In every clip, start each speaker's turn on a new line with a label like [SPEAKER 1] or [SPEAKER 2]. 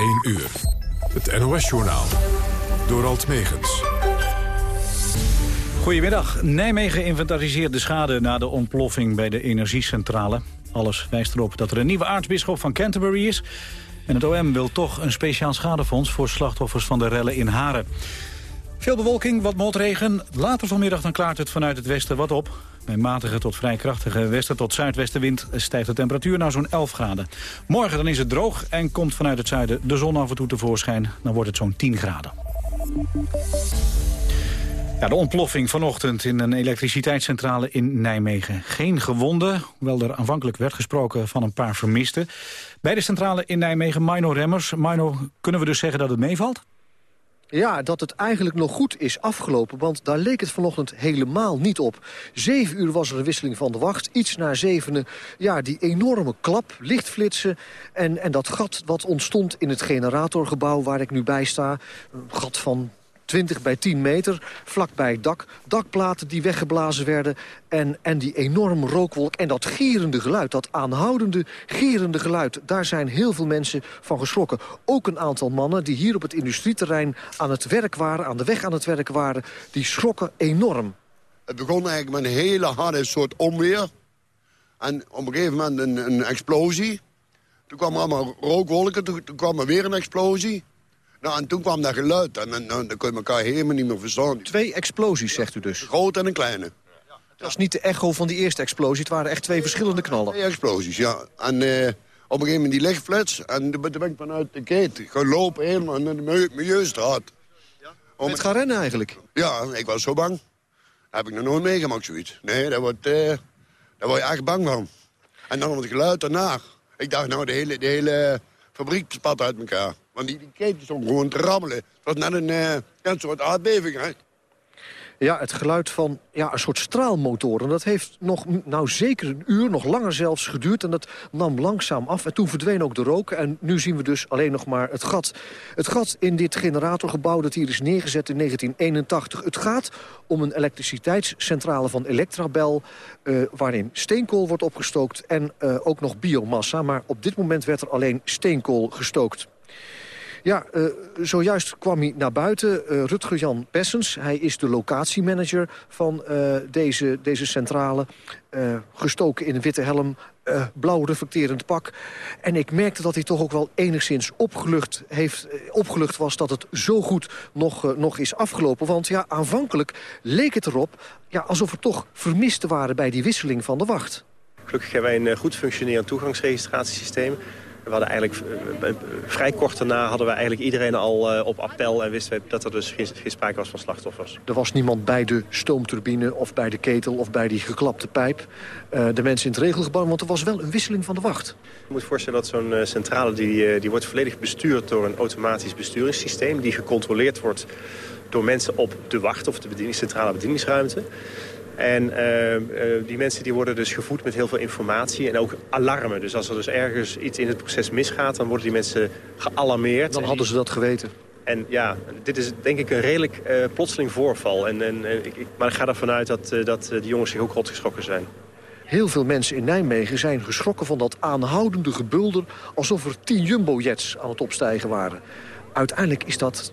[SPEAKER 1] 1 uur. Het NOS-journaal. Door Alt Megens.
[SPEAKER 2] Goedemiddag. Nijmegen inventariseert de schade na de ontploffing bij de energiecentrale. Alles wijst erop dat er een nieuwe aartsbisschop van Canterbury is. En het OM wil toch een speciaal schadefonds voor slachtoffers van de rellen in Haren. Veel bewolking, wat motregen. Later vanmiddag dan klaart het vanuit het westen wat op. Bij matige tot vrij krachtige westen tot zuidwestenwind stijgt de temperatuur naar zo'n 11 graden. Morgen dan is het droog en komt vanuit het zuiden de zon af en toe tevoorschijn. Dan wordt het zo'n 10 graden. Ja, de ontploffing vanochtend in een elektriciteitscentrale in Nijmegen. Geen gewonden, hoewel er aanvankelijk werd gesproken van een paar vermisten. Bij de centrale in Nijmegen, Mino Remmers. Mino, kunnen we dus zeggen dat het meevalt?
[SPEAKER 3] Ja, dat het eigenlijk nog goed is afgelopen, want daar leek het vanochtend helemaal niet op. Zeven uur was er een wisseling van de wacht, iets na zevenen. Ja, die enorme klap, lichtflitsen en, en dat gat wat ontstond in het generatorgebouw waar ik nu bij sta. Een gat van 20 bij 10 meter, vlakbij het dak. Dakplaten die weggeblazen werden en, en die enorme rookwolk. En dat gierende geluid, dat aanhoudende gierende geluid... daar zijn heel veel mensen van geschrokken. Ook een aantal mannen die hier op het industrieterrein aan het werk waren... aan de weg aan het werk waren, die schrokken enorm.
[SPEAKER 4] Het begon eigenlijk met een hele harde soort onweer. En op een gegeven moment een, een explosie. Toen kwam er allemaal rookwolken, toen, toen kwam er weer een explosie. Nou, en toen kwam dat geluid en, en, dan kun je elkaar helemaal niet meer verstaan.
[SPEAKER 3] Twee explosies, zegt u dus?
[SPEAKER 4] Een grote en een kleine.
[SPEAKER 3] Dat is niet de echo van die eerste explosie, het waren echt twee verschillende knallen.
[SPEAKER 4] Twee explosies, ja. En uh, op een gegeven moment die lichtflits en toen ben ik vanuit de keten gelopen helemaal naar de Milieustraat.
[SPEAKER 3] Om het gaan rennen eigenlijk?
[SPEAKER 4] Ja, ik was zo bang. Dat heb ik nog nooit meegemaakt, zoiets. Nee, daar word, uh, daar word je echt bang van. En dan het geluid daarna. Ik dacht, nou, de hele, de hele fabriek spat uit elkaar. Want die, die keten stond gewoon te rammelen. Het was net een, uh, een soort aardbeving, hè?
[SPEAKER 3] Ja, het geluid van ja, een soort straalmotoren. Dat heeft nog nou zeker een uur, nog langer zelfs geduurd. En dat nam langzaam af. En toen verdween ook de rook. En nu zien we dus alleen nog maar het gat. Het gat in dit generatorgebouw dat hier is neergezet in 1981. Het gaat om een elektriciteitscentrale van Electrabel... Uh, waarin steenkool wordt opgestookt en uh, ook nog biomassa. Maar op dit moment werd er alleen steenkool gestookt. Ja, uh, zojuist kwam hij naar buiten, uh, Rutger-Jan Pessens. Hij is de locatiemanager van uh, deze, deze centrale. gestoken in een witte helm, blauw reflecterend pak. En ik merkte dat hij toch ook wel enigszins opgelucht, heeft, opgelucht was... dat het zo goed nog, nog is afgelopen. Want ja, aanvankelijk leek het erop ja, alsof er toch vermisten waren... bij die wisseling van de wacht.
[SPEAKER 5] Gelukkig hebben wij een goed functionerend toegangsregistratiesysteem... We hadden eigenlijk eh, eh, vrij kort daarna hadden we eigenlijk iedereen al eh, op appel en wisten we dat er dus geen, geen sprake was van slachtoffers.
[SPEAKER 3] Er was niemand bij de stoomturbine of bij de ketel of bij die geklapte pijp. Uh, de mensen in het regelgebouw, want er was wel een wisseling van de wacht.
[SPEAKER 5] Je moet voorstellen dat zo'n centrale die, die wordt volledig bestuurd door een automatisch besturingssysteem die gecontroleerd wordt door mensen op de wacht of de bedieningscentrale bedieningsruimte. En uh, uh, die mensen die worden dus gevoed met heel veel informatie en ook alarmen. Dus als er dus ergens iets in het proces misgaat, dan worden die mensen gealarmeerd.
[SPEAKER 3] Dan hadden ze dat geweten.
[SPEAKER 5] En ja, dit is denk ik een redelijk uh, plotseling voorval. En, en, ik, ik, maar ik ga ervan uit dat, dat de jongens zich ook rot geschrokken zijn.
[SPEAKER 3] Heel veel mensen in Nijmegen zijn geschrokken van dat aanhoudende gebulder... alsof er tien jumbo-jets aan het opstijgen waren. Uiteindelijk is dat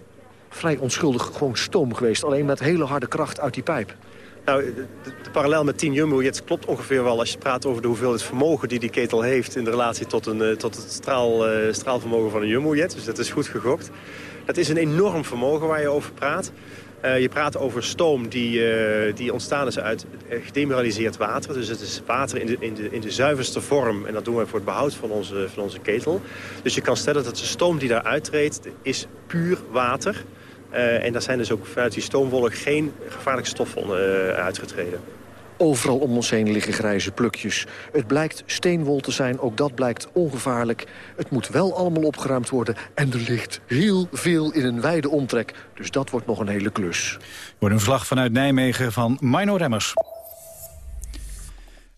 [SPEAKER 3] vrij onschuldig gewoon stoom geweest. Alleen met hele harde kracht uit die pijp.
[SPEAKER 5] Nou, de, de, parallel met 10 jumbo-jets klopt ongeveer wel... als je praat over de hoeveelheid vermogen die die ketel heeft... in relatie tot, een, eh, tot het straal, uh, straalvermogen van een jumbo-jet. Dus dat is goed gegokt. Dat is een enorm vermogen waar je over praat. Uh, je praat over stoom die, uh, die ontstaan is uit gedemineraliseerd water. Dus het is water in de, in, de, in de zuiverste vorm. En dat doen we voor het behoud van onze, van onze ketel. Dus je kan stellen dat de stoom die daar uittreedt is puur water... Uh, en daar zijn dus ook vanuit die stoomwolk geen gevaarlijke stoffen uh, uitgetreden.
[SPEAKER 3] Overal om ons heen liggen grijze plukjes. Het blijkt steenwol te zijn, ook dat blijkt ongevaarlijk. Het moet wel allemaal opgeruimd worden. En er ligt heel veel in een wijde omtrek. Dus dat wordt nog een hele klus.
[SPEAKER 2] Wordt een verslag vanuit Nijmegen van Mino Remmers.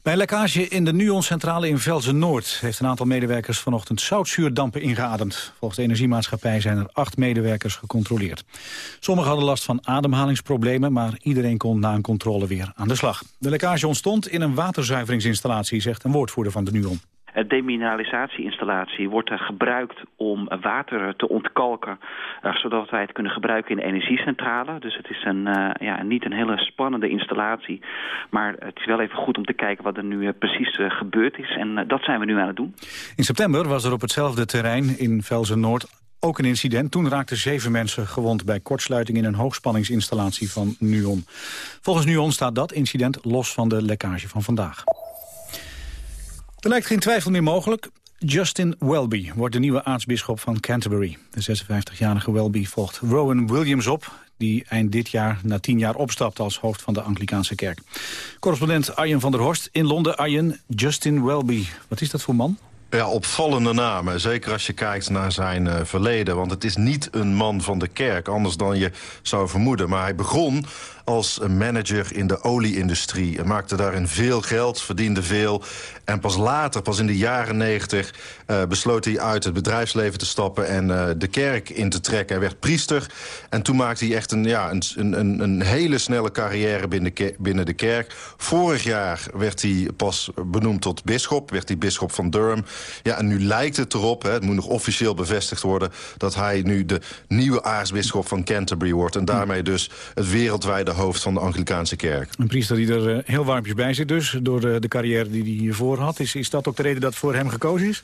[SPEAKER 2] Bij een lekkage in de Nuon-centrale in Velzen-Noord... heeft een aantal medewerkers vanochtend zoutzuurdampen ingeademd. Volgens de energiemaatschappij zijn er acht medewerkers gecontroleerd. Sommigen hadden last van ademhalingsproblemen... maar iedereen kon na een controle weer aan de slag. De lekkage ontstond in een waterzuiveringsinstallatie... zegt een woordvoerder van de Nuon.
[SPEAKER 6] Een demineralisatieinstallatie wordt er gebruikt om water te ontkalken... Uh, zodat wij het kunnen gebruiken in de energiecentrale. Dus het is een, uh, ja, niet een hele spannende installatie. Maar het is wel even goed om te kijken wat er nu precies gebeurd is. En dat zijn we nu aan het doen.
[SPEAKER 2] In september was er op hetzelfde terrein in Velzen-Noord ook een incident. Toen raakten zeven mensen gewond bij kortsluiting in een hoogspanningsinstallatie van NUON. Volgens NUON staat dat incident los van de lekkage van vandaag. Er lijkt geen twijfel meer mogelijk. Justin Welby wordt de nieuwe aartsbisschop van Canterbury. De 56-jarige Welby volgt Rowan Williams op... die eind dit jaar na tien jaar opstapt als hoofd van de Anglikaanse kerk. Correspondent Arjen van der Horst in Londen. Arjen, Justin Welby, wat is dat voor man?
[SPEAKER 7] Ja, opvallende namen. Zeker als je kijkt naar zijn uh, verleden. Want het is niet een man van de kerk, anders dan je zou vermoeden. Maar hij begon als manager in de olieindustrie. En maakte daarin veel geld, verdiende veel. En pas later, pas in de jaren negentig... Uh, besloot hij uit het bedrijfsleven te stappen en uh, de kerk in te trekken. Hij werd priester. En toen maakte hij echt een, ja, een, een, een hele snelle carrière binnen, binnen de kerk. Vorig jaar werd hij pas benoemd tot bisschop. Werd hij bisschop van Durham. Ja, en nu lijkt het erop, hè, het moet nog officieel bevestigd worden... dat hij nu de nieuwe aartsbisschop van Canterbury wordt. En daarmee dus het wereldwijde hoofd van de Anglikaanse kerk.
[SPEAKER 2] Een priester die er uh, heel warmpjes bij zit dus, door de, de carrière die hij hiervoor had. Is, is dat ook de reden dat voor hem gekozen is?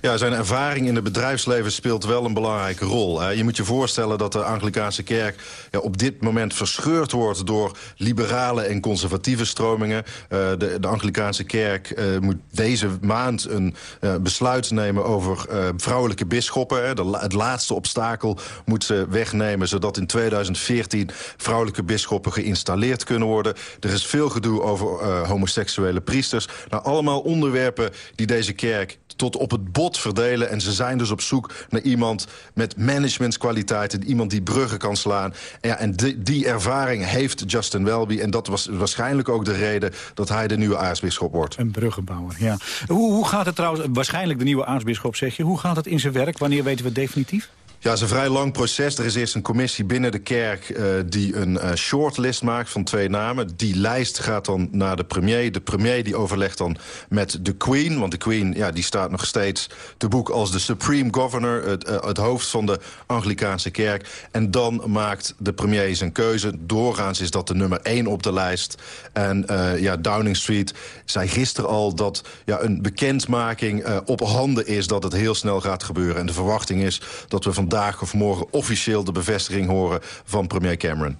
[SPEAKER 7] Ja, zijn ervaring in het bedrijfsleven speelt wel een belangrijke rol. Hè. Je moet je voorstellen dat de Anglikaanse kerk ja, op dit moment verscheurd wordt... door liberale en conservatieve stromingen. Uh, de, de Anglikaanse kerk uh, moet deze maand een besluit nemen over vrouwelijke bisschoppen. De, het laatste obstakel moet ze wegnemen... zodat in 2014 vrouwelijke bisschoppen geïnstalleerd kunnen worden. Er is veel gedoe over uh, homoseksuele priesters. Nou, allemaal onderwerpen die deze kerk tot op het bot verdelen. En ze zijn dus op zoek naar iemand met managementskwaliteiten. Iemand die bruggen kan slaan. En, ja, en die, die ervaring heeft Justin Welby. En dat was waarschijnlijk ook de reden dat hij de nieuwe aartsbisschop wordt.
[SPEAKER 2] Een bruggenbouwer, ja. Hoe, hoe gaat het trouwens, waarschijnlijk de nieuwe aartsbisschop zeg je. Hoe gaat het in zijn werk? Wanneer weten we definitief?
[SPEAKER 7] Ja, het is een vrij lang proces. Er is eerst een commissie binnen de kerk uh, die een uh, shortlist maakt van twee namen. Die lijst gaat dan naar de premier. De premier die overlegt dan met de queen. Want de queen ja, die staat nog steeds te boek als de supreme governor. Het, uh, het hoofd van de Anglikaanse kerk. En dan maakt de premier zijn keuze. Doorgaans is dat de nummer één op de lijst. En ja, Downing Street zei gisteren al dat ja, een bekendmaking op handen is... dat het heel snel gaat gebeuren. En de verwachting is dat we vandaag vandaag of morgen officieel de bevestiging horen van premier Cameron.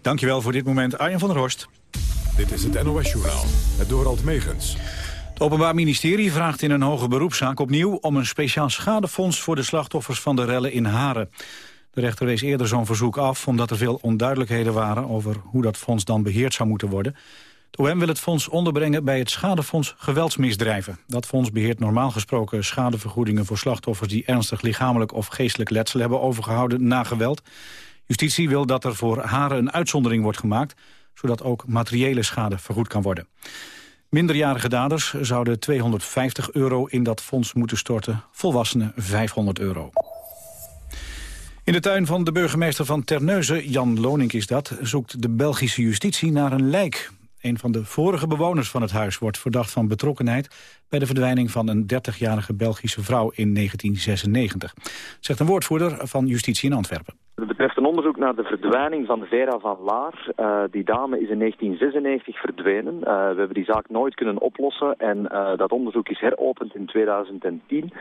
[SPEAKER 2] Dankjewel voor dit moment, Arjen van der Horst.
[SPEAKER 1] Dit is het NOS-journaal, het Dorald Megens.
[SPEAKER 2] Het Openbaar Ministerie vraagt in een hoge beroepszaak opnieuw... om een speciaal schadefonds voor de slachtoffers van de rellen in Haren. De rechter wees eerder zo'n verzoek af... omdat er veel onduidelijkheden waren over hoe dat fonds dan beheerd zou moeten worden. Het OM wil het fonds onderbrengen bij het schadefonds geweldsmisdrijven. Dat fonds beheert normaal gesproken schadevergoedingen voor slachtoffers... die ernstig lichamelijk of geestelijk letsel hebben overgehouden na geweld. Justitie wil dat er voor haren een uitzondering wordt gemaakt... zodat ook materiële schade vergoed kan worden. Minderjarige daders zouden 250 euro in dat fonds moeten storten. Volwassenen 500 euro. In de tuin van de burgemeester van Terneuzen, Jan Lonink is dat... zoekt de Belgische justitie naar een lijk. Een van de vorige bewoners van het huis wordt verdacht van betrokkenheid... bij de verdwijning van een 30-jarige Belgische vrouw in 1996. Zegt een woordvoerder van justitie in Antwerpen.
[SPEAKER 8] Het betreft een onderzoek naar de verdwijning van Vera van Laar. Uh, die dame is in 1996 verdwenen. Uh, we hebben die zaak nooit kunnen oplossen en uh, dat onderzoek is heropend in 2010.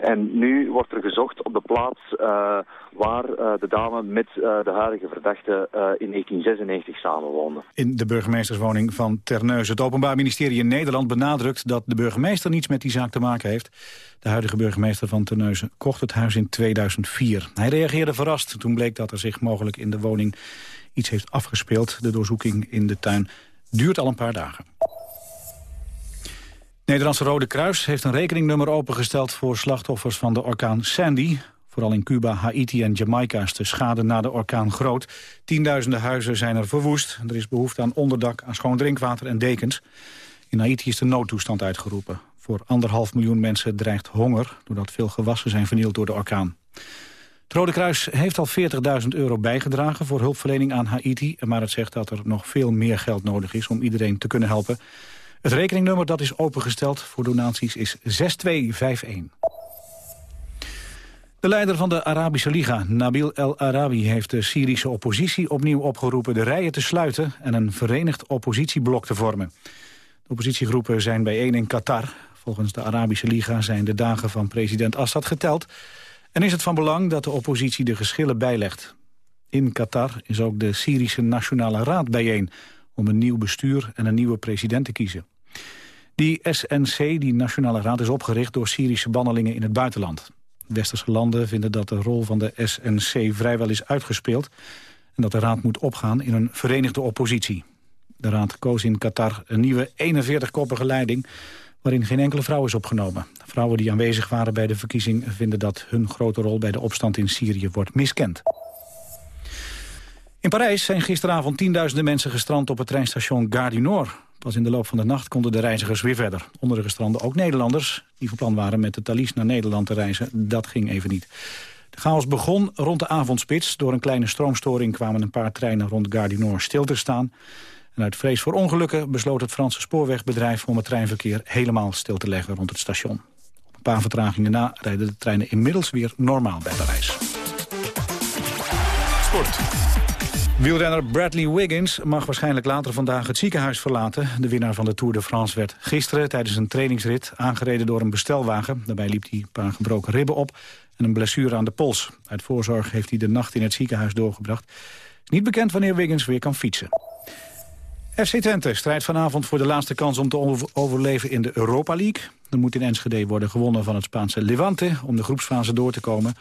[SPEAKER 8] En nu wordt er gezocht op de plaats waar de dame met de huidige verdachte in 1996 samenwoonde.
[SPEAKER 2] In de burgemeesterswoning van Terneuzen. Het Openbaar Ministerie in Nederland benadrukt dat de burgemeester niets met die zaak te maken heeft. De huidige burgemeester van Terneuzen kocht het huis in 2004. Hij reageerde verrast toen bleek dat er zich mogelijk in de woning iets heeft afgespeeld. De doorzoeking in de tuin duurt al een paar dagen. Nederlandse Rode Kruis heeft een rekeningnummer opengesteld... voor slachtoffers van de orkaan Sandy. Vooral in Cuba, Haiti en Jamaica is de schade na de orkaan groot. Tienduizenden huizen zijn er verwoest. Er is behoefte aan onderdak, aan schoon drinkwater en dekens. In Haiti is de noodtoestand uitgeroepen. Voor anderhalf miljoen mensen dreigt honger... doordat veel gewassen zijn vernield door de orkaan. Het Rode Kruis heeft al 40.000 euro bijgedragen voor hulpverlening aan Haiti... maar het zegt dat er nog veel meer geld nodig is om iedereen te kunnen helpen. Het rekeningnummer dat is opengesteld voor donaties is 6251. De leider van de Arabische Liga, Nabil El Arabi, heeft de Syrische oppositie opnieuw opgeroepen de rijen te sluiten en een verenigd oppositieblok te vormen. Oppositiegroepen zijn bijeen in Qatar. Volgens de Arabische Liga zijn de dagen van president Assad geteld en is het van belang dat de oppositie de geschillen bijlegt. In Qatar is ook de Syrische Nationale Raad bijeen om een nieuw bestuur en een nieuwe president te kiezen. Die SNC, die Nationale Raad, is opgericht door Syrische bannelingen in het buitenland. Westerse landen vinden dat de rol van de SNC vrijwel is uitgespeeld... en dat de raad moet opgaan in een verenigde oppositie. De raad koos in Qatar een nieuwe 41-koppige leiding... waarin geen enkele vrouw is opgenomen. Vrouwen die aanwezig waren bij de verkiezing... vinden dat hun grote rol bij de opstand in Syrië wordt miskend. In Parijs zijn gisteravond tienduizenden mensen gestrand op het treinstation Gare du Nord. Pas in de loop van de nacht konden de reizigers weer verder. Onder de gestranden ook Nederlanders die van plan waren met de Thalys naar Nederland te reizen. Dat ging even niet. De chaos begon rond de avondspits. Door een kleine stroomstoring kwamen een paar treinen rond Gare du Nord stil te staan. En uit vrees voor ongelukken besloot het Franse spoorwegbedrijf... om het treinverkeer helemaal stil te leggen rond het station. Op een paar vertragingen na rijden de treinen inmiddels weer normaal bij Parijs. Sport. Wielrenner Bradley Wiggins mag waarschijnlijk later vandaag het ziekenhuis verlaten. De winnaar van de Tour de France werd gisteren tijdens een trainingsrit aangereden door een bestelwagen. Daarbij liep hij een paar gebroken ribben op en een blessure aan de pols. Uit voorzorg heeft hij de nacht in het ziekenhuis doorgebracht. Het is niet bekend wanneer Wiggins weer kan fietsen. FC Twente strijdt vanavond voor de laatste kans om te overleven in de Europa League. Er moet in Enschede worden gewonnen van het Spaanse Levante om de groepsfase door te komen.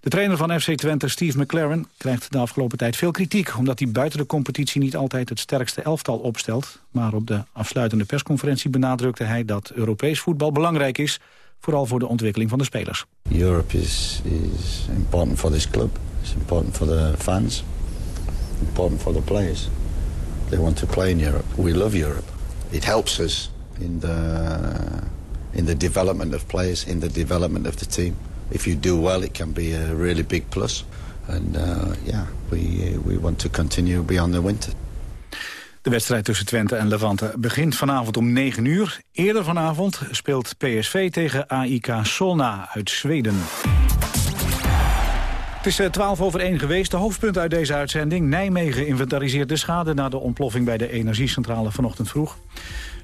[SPEAKER 2] De trainer van FC Twente, Steve McLaren, krijgt de afgelopen tijd veel kritiek... omdat hij buiten de competitie niet altijd het sterkste elftal opstelt. Maar op de afsluitende persconferentie benadrukte hij dat Europees voetbal belangrijk is... vooral voor de ontwikkeling van de spelers.
[SPEAKER 9] Europe is, is important for this club. It's important for the fans. Important for the players. They want to play in Europe. We love Europe. It helps us in the, in the development of players, in the development of the team if you do well, it can be a really big plus. And uh, yeah, we, we want to continue beyond the winter.
[SPEAKER 2] De wedstrijd tussen Twente en Levante begint vanavond om 9 uur. Eerder vanavond speelt PSV tegen AIK Solna uit Zweden. Het is 12 eh, over 1 geweest. De hoofdpunt uit deze uitzending. Nijmegen inventariseert de schade na de ontploffing bij de energiecentrale vanochtend vroeg.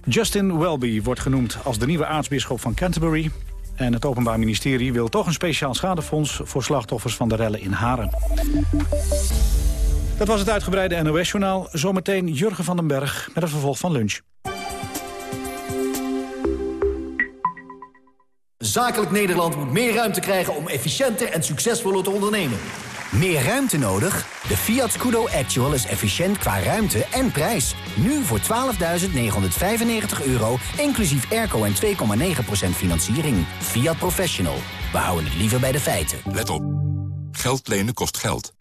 [SPEAKER 2] Justin Welby wordt genoemd als de nieuwe aartsbisschop van Canterbury. En het Openbaar Ministerie wil toch een speciaal schadefonds... voor slachtoffers van de rellen in Haren. Dat was het uitgebreide NOS-journaal. Zometeen Jurgen van den Berg met het vervolg van lunch.
[SPEAKER 10] Zakelijk Nederland moet meer ruimte krijgen om efficiënter en succesvoller te ondernemen. Meer ruimte nodig? De Fiat Scudo Actual is efficiënt qua ruimte en prijs. Nu voor 12.995 euro, inclusief airco en 2,9% financiering. Fiat Professional. We houden het liever bij de feiten.
[SPEAKER 11] Let op. Geld lenen kost geld.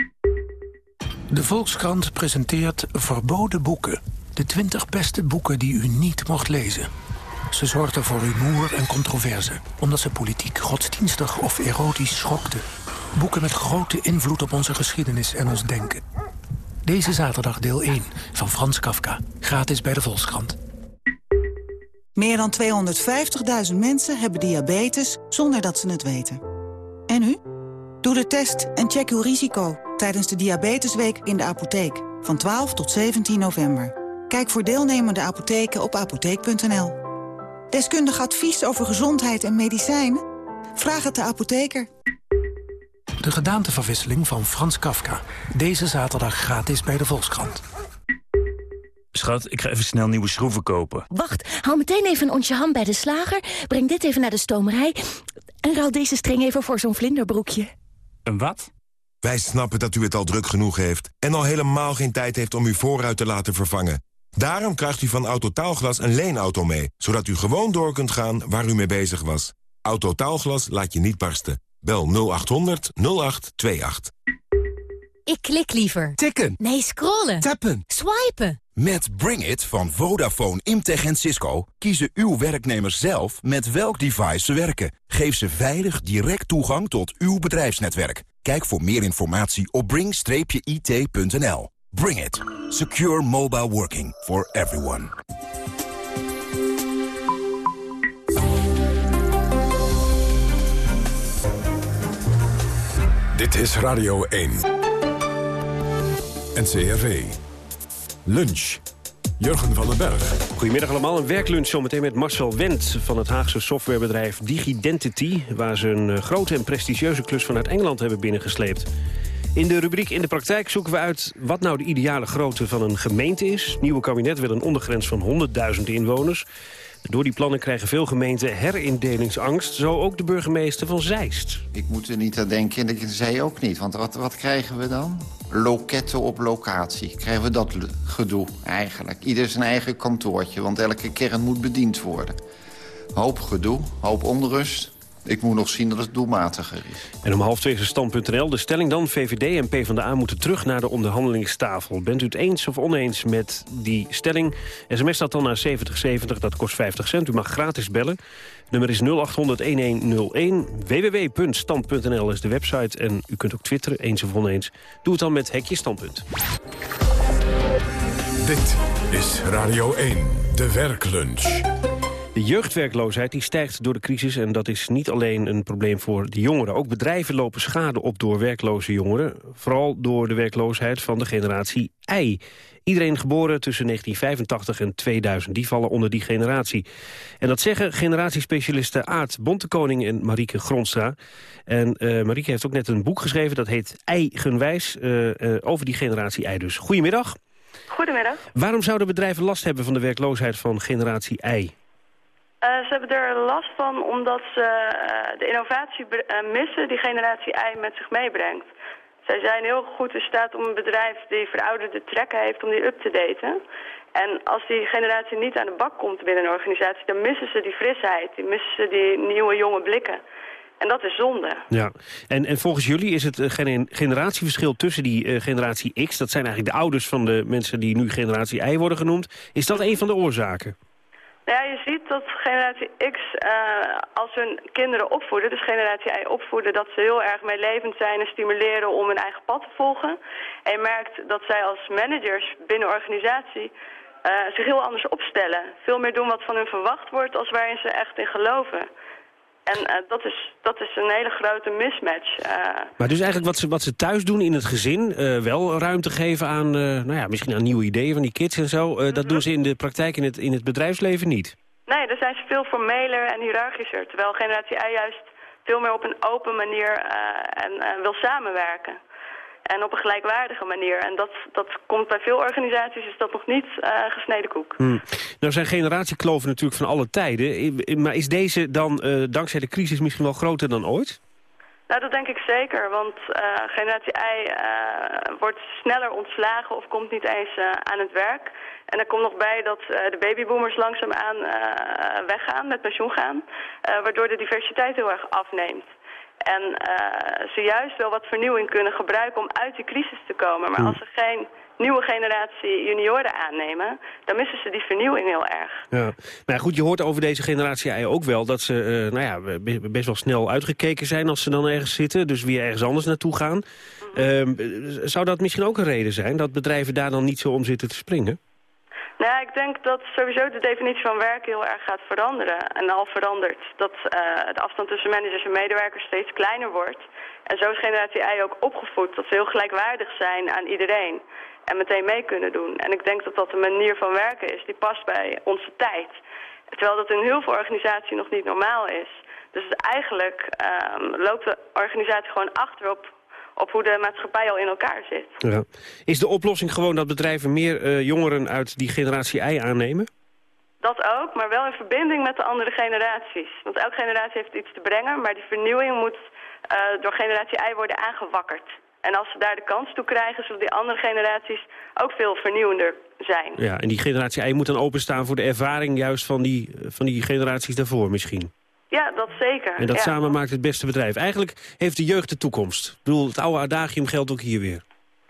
[SPEAKER 12] De Volkskrant presenteert Verboden Boeken. De 20 beste boeken die u niet mocht lezen. Ze zorgden voor rumoer en controverse, omdat ze politiek, godsdienstig of erotisch schokten. Boeken met grote invloed op onze geschiedenis en ons denken. Deze zaterdag deel 1 van Frans Kafka. Gratis bij de Volkskrant.
[SPEAKER 13] Meer dan 250.000 mensen hebben diabetes zonder dat ze het weten. En u? Doe de test en check uw risico tijdens de Diabetesweek in de apotheek. Van 12 tot 17 november. Kijk voor deelnemende apotheken op apotheek.nl. Deskundig advies over gezondheid en medicijnen? Vraag het de apotheker.
[SPEAKER 12] De gedaanteverwisseling van Frans Kafka. Deze zaterdag gratis bij de Volkskrant.
[SPEAKER 14] Schat, ik ga even snel nieuwe schroeven kopen.
[SPEAKER 15] Wacht, haal meteen even een onsje ham bij de slager. Breng dit even naar de stomerij. En ruil deze string even voor zo'n vlinderbroekje.
[SPEAKER 14] Een wat?
[SPEAKER 16] Wij snappen dat u het al druk genoeg heeft... en al helemaal geen tijd heeft om uw voorruit te laten vervangen. Daarom krijgt u van Autotaalglas een leenauto mee... zodat u gewoon door kunt gaan waar u mee bezig was. Autotaalglas laat je niet barsten. Bel 0800 0828.
[SPEAKER 17] Ik klik liever.
[SPEAKER 18] Tikken.
[SPEAKER 17] Nee, scrollen.
[SPEAKER 18] Tappen.
[SPEAKER 17] Swipen.
[SPEAKER 18] Met Bring It van Vodafone, Imtech en Cisco kiezen uw werknemers zelf met welk device ze werken. Geef ze veilig direct toegang tot uw bedrijfsnetwerk. Kijk voor meer informatie op bring-it.nl. Bring it. Secure mobile working for everyone.
[SPEAKER 1] Dit is Radio 1. NCRV. Lunch. Jurgen van den Berg.
[SPEAKER 19] Goedemiddag allemaal. Een werklunch zometeen met Marcel Wendt van het Haagse softwarebedrijf DigiDentity... waar ze een eh, grote en prestigieuze klus vanuit Engeland hebben binnengesleept. In de rubriek In de praktijk zoeken we uit wat nou de ideale grootte van een gemeente is. Het nieuwe kabinet wil een ondergrens van 100.000 inwoners. Door die plannen krijgen veel gemeenten herindelingsangst. Zo ook de burgemeester van Zeist.
[SPEAKER 20] Ik moet er niet aan denken en ik zei ook niet. Want wat, wat krijgen we dan? Loketten op locatie. Krijgen we dat gedoe eigenlijk? Ieder zijn eigen kantoortje, want elke kern moet bediend worden. Hoop gedoe, hoop onrust. Ik moet nog zien dat het doelmatiger is.
[SPEAKER 19] En om half twee is stand.nl. De stelling dan, VVD en PvdA moeten terug naar de onderhandelingstafel. Bent u het eens of oneens met die stelling? SMS staat dan naar 7070, dat kost 50 cent. U mag gratis bellen. Nummer is 0800-1101. www.stand.nl is de website. En u kunt ook twitteren, eens of oneens. Doe het dan met Hekje Standpunt.
[SPEAKER 1] Dit is Radio 1, de werklunch.
[SPEAKER 19] De jeugdwerkloosheid die stijgt door de crisis en dat is niet alleen een probleem voor de jongeren. Ook bedrijven lopen schade op door werkloze jongeren. Vooral door de werkloosheid van de generatie I. Iedereen geboren tussen 1985 en 2000, die vallen onder die generatie. En dat zeggen generatiespecialisten Aad Bontekoning en Marieke Gronstra. En uh, Marieke heeft ook net een boek geschreven, dat heet Eigenwijs, uh, uh, over die generatie I dus. Goedemiddag.
[SPEAKER 21] Goedemiddag.
[SPEAKER 19] Waarom zouden bedrijven last hebben van de werkloosheid van generatie I?
[SPEAKER 21] Uh, ze hebben er last van omdat ze uh, de innovatie uh, missen die generatie I met zich meebrengt. Zij zijn heel goed in staat om een bedrijf die verouderde trekken heeft om die up te daten. En als die generatie niet aan de bak komt binnen een organisatie, dan missen ze die frisheid, die missen ze die nieuwe jonge blikken. En dat is zonde.
[SPEAKER 19] Ja, en, en volgens jullie is het generatieverschil tussen die generatie X, dat zijn eigenlijk de ouders van de mensen die nu generatie Y worden genoemd, is dat een van de oorzaken?
[SPEAKER 21] Ja, je ziet dat generatie X, uh, als hun kinderen opvoeden, dus generatie Y opvoeden, dat ze heel erg meelevend zijn en stimuleren om hun eigen pad te volgen. En je merkt dat zij als managers binnen organisatie uh, zich heel anders opstellen. Veel meer doen wat van hun verwacht wordt als waarin ze echt in geloven. En uh, dat, is, dat is een hele grote mismatch. Uh,
[SPEAKER 19] maar dus eigenlijk wat ze, wat ze thuis doen in het gezin... Uh, wel ruimte geven aan, nou ja, misschien aan nieuwe ideeën van die kids en zo... Mm -hmm. dat doen ze in de praktijk in het, in het bedrijfsleven niet?
[SPEAKER 21] Nee, daar zijn ze veel formeler en hiërarchischer. Terwijl generatie Y juist veel meer op een open manier en, wil samenwerken. En op een gelijkwaardige manier. En dat, dat komt bij veel organisaties, is dat nog niet uh, gesneden koek.
[SPEAKER 19] Hmm. Nou zijn generatiekloven natuurlijk van alle tijden. Maar is deze dan uh, dankzij de crisis misschien wel groter dan ooit?
[SPEAKER 21] Nou, dat denk ik zeker. Want uh, generatie I wordt sneller ontslagen of komt niet eens aan het werk. En er komt nog bij dat de babyboomers langzaamaan weggaan, met pensioen gaan. waardoor de diversiteit heel erg afneemt. En uh, ze juist wel wat vernieuwing kunnen gebruiken om uit die crisis te komen. Maar als ze geen nieuwe generatie junioren aannemen, dan missen ze die vernieuwing heel erg.
[SPEAKER 19] Ja. Maar ja, goed, je hoort over deze generatie ook wel dat ze uh, nou ja, best wel snel uitgekeken zijn als ze dan ergens zitten. Dus weer ergens anders naartoe gaan. Mm -hmm. uh, zou dat misschien ook een reden zijn dat bedrijven daar dan niet zo om zitten te springen?
[SPEAKER 21] Nou, ik denk dat sowieso de definitie van werk heel erg gaat veranderen. En al verandert. Dat uh, de afstand tussen managers en medewerkers steeds kleiner wordt. En zo is generatie I ook opgevoed dat ze heel gelijkwaardig zijn aan iedereen. En meteen mee kunnen doen. En ik denk dat dat een manier van werken is die past bij onze tijd. Terwijl dat in heel veel organisaties nog niet normaal is. Dus eigenlijk um, loopt de organisatie gewoon achter op op hoe de maatschappij al in elkaar zit.
[SPEAKER 19] Ja. Is de oplossing gewoon dat bedrijven meer uh, jongeren uit die generatie I aannemen?
[SPEAKER 21] Dat ook, maar wel in verbinding met de andere generaties. Want elke generatie heeft iets te brengen, maar die vernieuwing moet uh, door generatie I worden aangewakkerd. En als ze daar de kans toe krijgen, zullen die andere generaties ook veel vernieuwender zijn.
[SPEAKER 19] Ja, en die generatie I moet dan openstaan voor de ervaring juist van die, van die generaties daarvoor misschien.
[SPEAKER 21] Ja, dat zeker.
[SPEAKER 19] En dat
[SPEAKER 21] ja.
[SPEAKER 19] samen maakt het beste bedrijf. Eigenlijk heeft de jeugd de toekomst. Ik bedoel, het oude adagium geldt ook hier weer.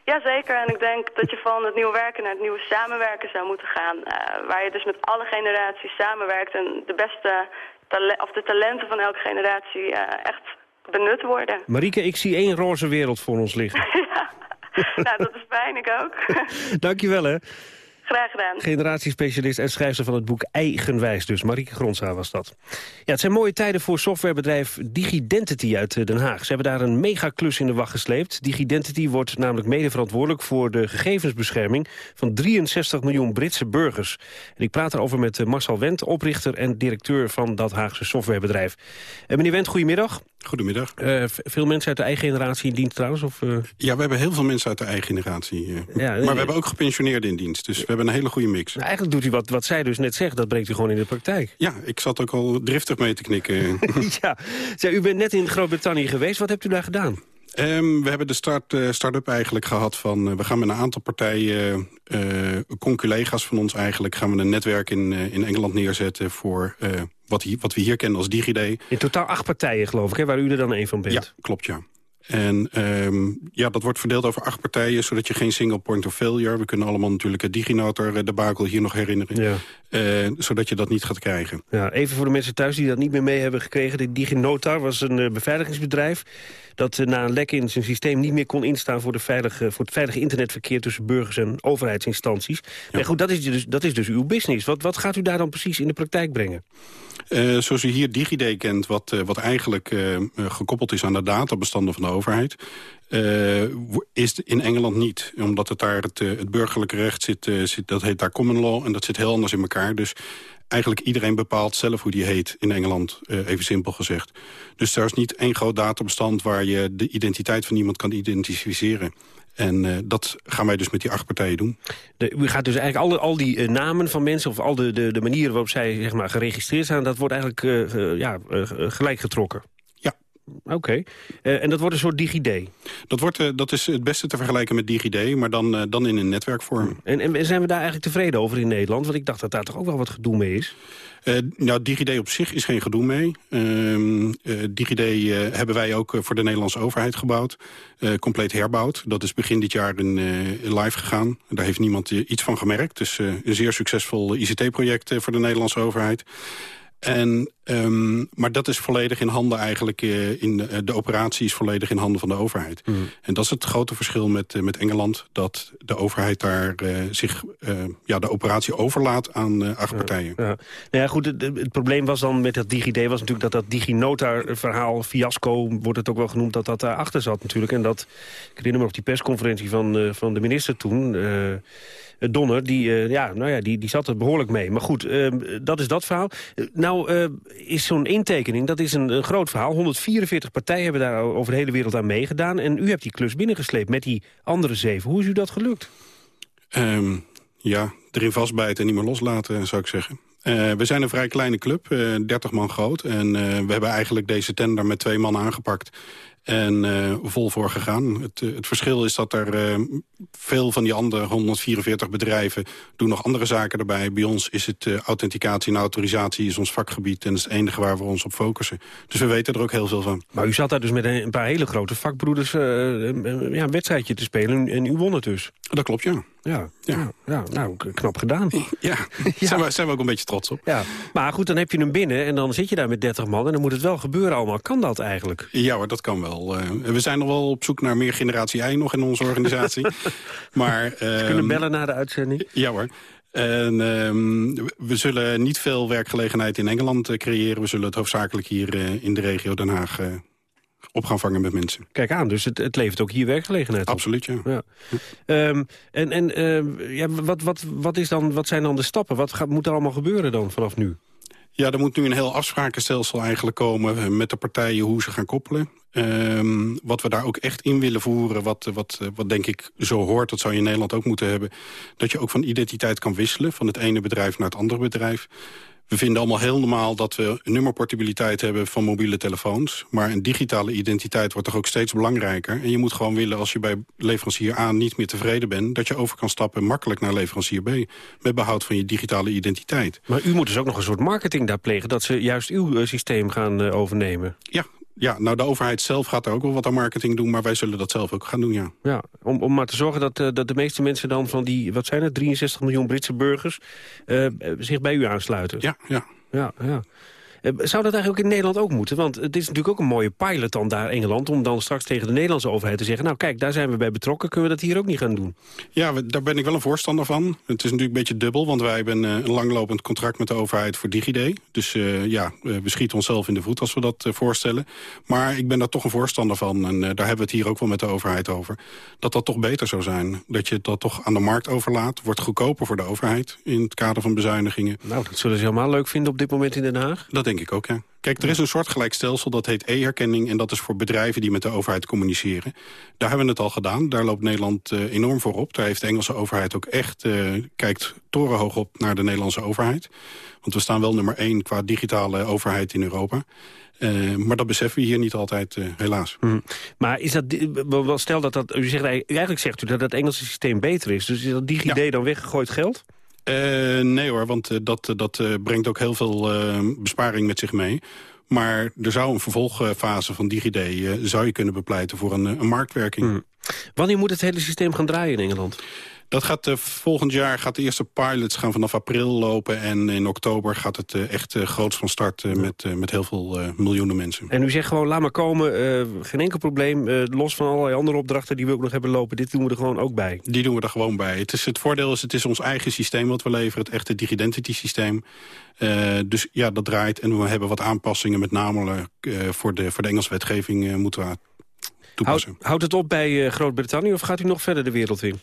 [SPEAKER 21] Jazeker, en ik denk dat je van het nieuwe werken naar het nieuwe samenwerken zou moeten gaan. Uh, waar je dus met alle generaties samenwerkt en de beste of de talenten van elke generatie uh, echt benut worden.
[SPEAKER 19] Marieke, ik zie één roze wereld voor ons liggen.
[SPEAKER 21] ja, nou dat is fijn, ik ook.
[SPEAKER 19] Dankjewel hè.
[SPEAKER 21] Graag gedaan.
[SPEAKER 19] Generatiespecialist en schrijfster van het boek Eigenwijs dus. Marieke Gronsza was dat. Ja, het zijn mooie tijden voor softwarebedrijf Digidentity uit eh, Den Haag. Ze hebben daar een megaklus in de wacht gesleept. Digidentity wordt namelijk mede verantwoordelijk voor de gegevensbescherming van 63 miljoen Britse burgers. En ik praat erover met eh, Marcel Wendt, oprichter en directeur van dat Haagse softwarebedrijf. Uh, meneer Wendt, goedemiddag.
[SPEAKER 22] Goedemiddag.
[SPEAKER 19] Uh, veel mensen uit de eigen generatie in dienst trouwens? Of, uh...
[SPEAKER 22] Ja, we hebben heel veel mensen uit de eigen generatie. Uh, ja, maar we hebben ook gepensioneerden in dienst. Dus we hebben een hele goede mix.
[SPEAKER 19] Nou, eigenlijk doet u wat, wat zij dus net zegt. Dat brengt u gewoon in de praktijk.
[SPEAKER 22] Ja, ik zat ook al driftig mee te knikken.
[SPEAKER 19] ja, Zij, u bent net in Groot-Brittannië geweest. Wat hebt u daar gedaan?
[SPEAKER 22] Um, we hebben de start, uh, start-up eigenlijk gehad van... Uh, we gaan met een aantal partijen, uh, conculega's van ons eigenlijk... gaan we een netwerk in, in Engeland neerzetten voor wat, hier, wat we hier kennen als DigiD.
[SPEAKER 19] In totaal acht partijen geloof ik, hè, waar u er dan één van bent.
[SPEAKER 22] Ja, klopt ja. En um, ja, dat wordt verdeeld over acht partijen... zodat je geen single point of failure... we kunnen allemaal natuurlijk het DigiNotar debakel hier nog herinneren... Ja. Uh, zodat je dat niet gaat krijgen.
[SPEAKER 19] Ja, even voor de mensen thuis die dat niet meer mee hebben gekregen. De DigiNotar was een uh, beveiligingsbedrijf... dat uh, na een lek in zijn systeem niet meer kon instaan... voor, de veilige, voor het veilige internetverkeer tussen burgers en overheidsinstanties. Ja. Maar goed, dat is, dus, dat is dus uw business. Wat, wat gaat u daar dan precies in de praktijk brengen?
[SPEAKER 22] Uh, zoals u hier DigiD kent, wat, uh, wat eigenlijk uh, gekoppeld is aan de databestanden van de overheid... is in Engeland niet. Omdat het daar het, het burgerlijke recht zit, zit, dat heet daar common law... en dat zit heel anders in elkaar. Dus eigenlijk iedereen bepaalt zelf hoe die heet in Engeland, even simpel gezegd. Dus daar is niet één groot databestand waar je de identiteit van iemand kan identificeren. En uh, dat gaan wij dus met die acht partijen doen.
[SPEAKER 19] U gaat dus eigenlijk al die uh, namen van mensen... of al de, de, de manieren waarop zij zeg maar, geregistreerd zijn... dat wordt eigenlijk uh, ja, gelijk getrokken? Oké. Okay. en dat wordt een soort DigiD?
[SPEAKER 22] Dat, wordt, dat is het beste te vergelijken met DigiD, maar dan, dan in een netwerkvorm.
[SPEAKER 19] En, en zijn we daar eigenlijk tevreden over in Nederland? Want ik dacht dat daar toch ook wel wat gedoe mee is?
[SPEAKER 22] Nou, DigiD op zich is geen gedoe mee. Uh, DigiD hebben wij ook voor de Nederlandse overheid gebouwd. compleet herbouwd. Dat is begin dit jaar in, in live gegaan. Daar heeft niemand iets van gemerkt. Dus een zeer succesvol ICT-project voor de Nederlandse overheid. En, um, maar dat is volledig in handen eigenlijk, uh, in de, de, operatie is volledig in handen van de overheid. Mm. En dat is het grote verschil met, uh, met Engeland, dat de overheid daar uh, zich, ja, de operatie overlaat aan acht
[SPEAKER 19] ja,
[SPEAKER 22] partijen.
[SPEAKER 19] Ja. Nou ja, goed, het, het, probleem was dan met dat DigiD was natuurlijk dat dat DigiNotar-verhaal, fiasco, wordt het ook wel genoemd, dat dat daarachter zat natuurlijk. En dat, ik herinner me nog die persconferentie van, van de minister toen... Donner, die, ja, nou ja, die, die zat er behoorlijk mee. Maar goed, uh, dat is dat verhaal. Uh, nou is zo'n intekening, dat is een, groot verhaal. 144 partijen hebben daar over de hele wereld aan meegedaan. En u hebt die klus binnengesleept met die andere zeven. Hoe is u dat gelukt?
[SPEAKER 22] Um, ja, erin vastbijten en niet meer loslaten, zou ik zeggen. Uh, we zijn een vrij kleine club, uh, 30 man groot. En we hebben eigenlijk deze tender met twee man aangepakt en uh, vol voor gegaan. Het, het, verschil is dat er uh, veel van die andere 144 bedrijven doen nog andere zaken erbij. Bij ons is het uh, authenticatie en autorisatie is ons vakgebied en dat is het enige waar we ons op focussen. Dus we weten er ook heel veel van.
[SPEAKER 19] Maar u zat daar dus met een paar hele grote vakbroeders ja, een wedstrijdje te spelen en u won het dus.
[SPEAKER 22] Dat klopt, ja.
[SPEAKER 19] Ja, ja. ja nou, knap gedaan.
[SPEAKER 22] Ja, ja. Zijn, we, zijn we ook een beetje trots op.
[SPEAKER 19] Ja. Maar goed, dan heb je hem binnen en dan zit je daar met 30 man... en dan moet het wel gebeuren allemaal. Kan dat eigenlijk?
[SPEAKER 22] Ja hoor, dat kan wel. Uh, we zijn nog wel op zoek naar meer generatie I nog in onze organisatie. maar,
[SPEAKER 19] Ze kunnen bellen na de uitzending?
[SPEAKER 22] Ja hoor. En um, we zullen niet veel werkgelegenheid in Engeland uh, creëren. We zullen het hoofdzakelijk hier uh, in de regio Den Haag uh, op gaan vangen met mensen.
[SPEAKER 19] Kijk aan, dus het, het levert ook hier werkgelegenheid op.
[SPEAKER 22] Absoluut, ja.
[SPEAKER 19] ja. Um, en en uh, ja, wat, wat, wat, is dan, wat zijn dan de stappen? Wat gaat, moet er allemaal gebeuren dan vanaf nu?
[SPEAKER 22] Ja, er moet nu een heel afsprakenstelsel eigenlijk komen met de partijen hoe ze gaan koppelen. Um, wat we daar ook echt in willen voeren, wat, wat, wat denk ik zo hoort... dat zou je in Nederland ook moeten hebben... dat je ook van identiteit kan wisselen van het ene bedrijf naar het andere bedrijf. We vinden allemaal heel normaal dat we nummerportabiliteit hebben van mobiele telefoons. Maar een digitale identiteit wordt toch ook steeds belangrijker. En je moet gewoon willen, als je bij leverancier A niet meer tevreden bent... dat je over kan stappen makkelijk naar leverancier B. Met behoud van je digitale identiteit.
[SPEAKER 19] Maar u moet dus ook nog een soort marketing daar plegen... dat ze juist uw uh, systeem gaan uh, overnemen.
[SPEAKER 22] Ja, ja, nou de overheid zelf gaat er ook wel wat aan marketing doen... maar wij zullen dat zelf ook gaan doen, ja.
[SPEAKER 19] Ja, om, om maar te zorgen dat, uh, dat de meeste mensen dan van die... wat zijn het, 63 miljoen Britse burgers... Uh, zich bij u aansluiten.
[SPEAKER 22] Ja, ja.
[SPEAKER 19] Ja, ja. Eh, Zou dat eigenlijk ook in Nederland ook moeten? Want het is natuurlijk ook een mooie pilot dan daar Engeland... om dan straks tegen de Nederlandse overheid te zeggen... nou kijk, daar zijn we bij betrokken, kunnen we dat hier ook niet gaan doen?
[SPEAKER 22] Ja, we- daar ben ik wel een voorstander van. Het is natuurlijk een beetje dubbel, want wij hebben eh, een langlopend contract met de overheid voor DigiD. Dus eh, ja, we schieten onszelf in de voet als we dat voorstellen. Maar ik ben daar toch een voorstander van, en daar hebben we het hier ook wel met de overheid over. Dat dat toch beter zou zijn. Dat je dat toch aan de markt overlaat. Wordt goedkoper voor de overheid in het kader van bezuinigingen.
[SPEAKER 19] Nou, dat zullen ze helemaal leuk vinden op dit moment in Den Haag.
[SPEAKER 22] Dat denk ik ook, ja. Kijk, er is een soortgelijk stelsel, dat heet e-herkenning... en dat is voor bedrijven die met de overheid communiceren. Daar hebben we het al gedaan. Daar loopt Nederland eh, enorm voor op. Daar heeft de Engelse overheid ook echt... eh, kijkt torenhoog op naar de Nederlandse overheid. Want we staan wel nummer één qua digitale overheid in Europa. Eh, maar dat beseffen we hier niet altijd, helaas.
[SPEAKER 19] Hm. Maar is dat, stel dat dat, u zegt, eigenlijk zegt u dat het Engelse systeem beter is. Dus is dat DigiD dan weggegooid geld?
[SPEAKER 22] Eh, nee hoor, want eh, dat, dat eh, brengt ook heel veel besparing met zich mee. Maar er zou een vervolgfase van DigiD... zou je kunnen bepleiten voor een, een marktwerking.
[SPEAKER 19] Wanneer moet het hele systeem gaan draaien in Engeland?
[SPEAKER 22] Dat gaat eh, volgend jaar gaat de eerste pilots gaan vanaf april lopen. En in oktober gaat het eh, echt eh, groots van start met, met heel veel miljoenen mensen.
[SPEAKER 19] En u zegt gewoon, laat maar komen, geen enkel probleem. los van allerlei andere opdrachten die we ook nog hebben lopen. Dit doen we er gewoon ook bij.
[SPEAKER 22] Die doen we er gewoon bij. Het, is, het voordeel is, het is ons eigen systeem wat we leveren. Het echte Digidentity systeem. Dus ja, dat draait. En we hebben wat aanpassingen, met name voor, de, voor de Engelse wetgeving moeten we.
[SPEAKER 19] Houd, houdt het op bij Groot-Brittannië of gaat u nog verder de wereld in?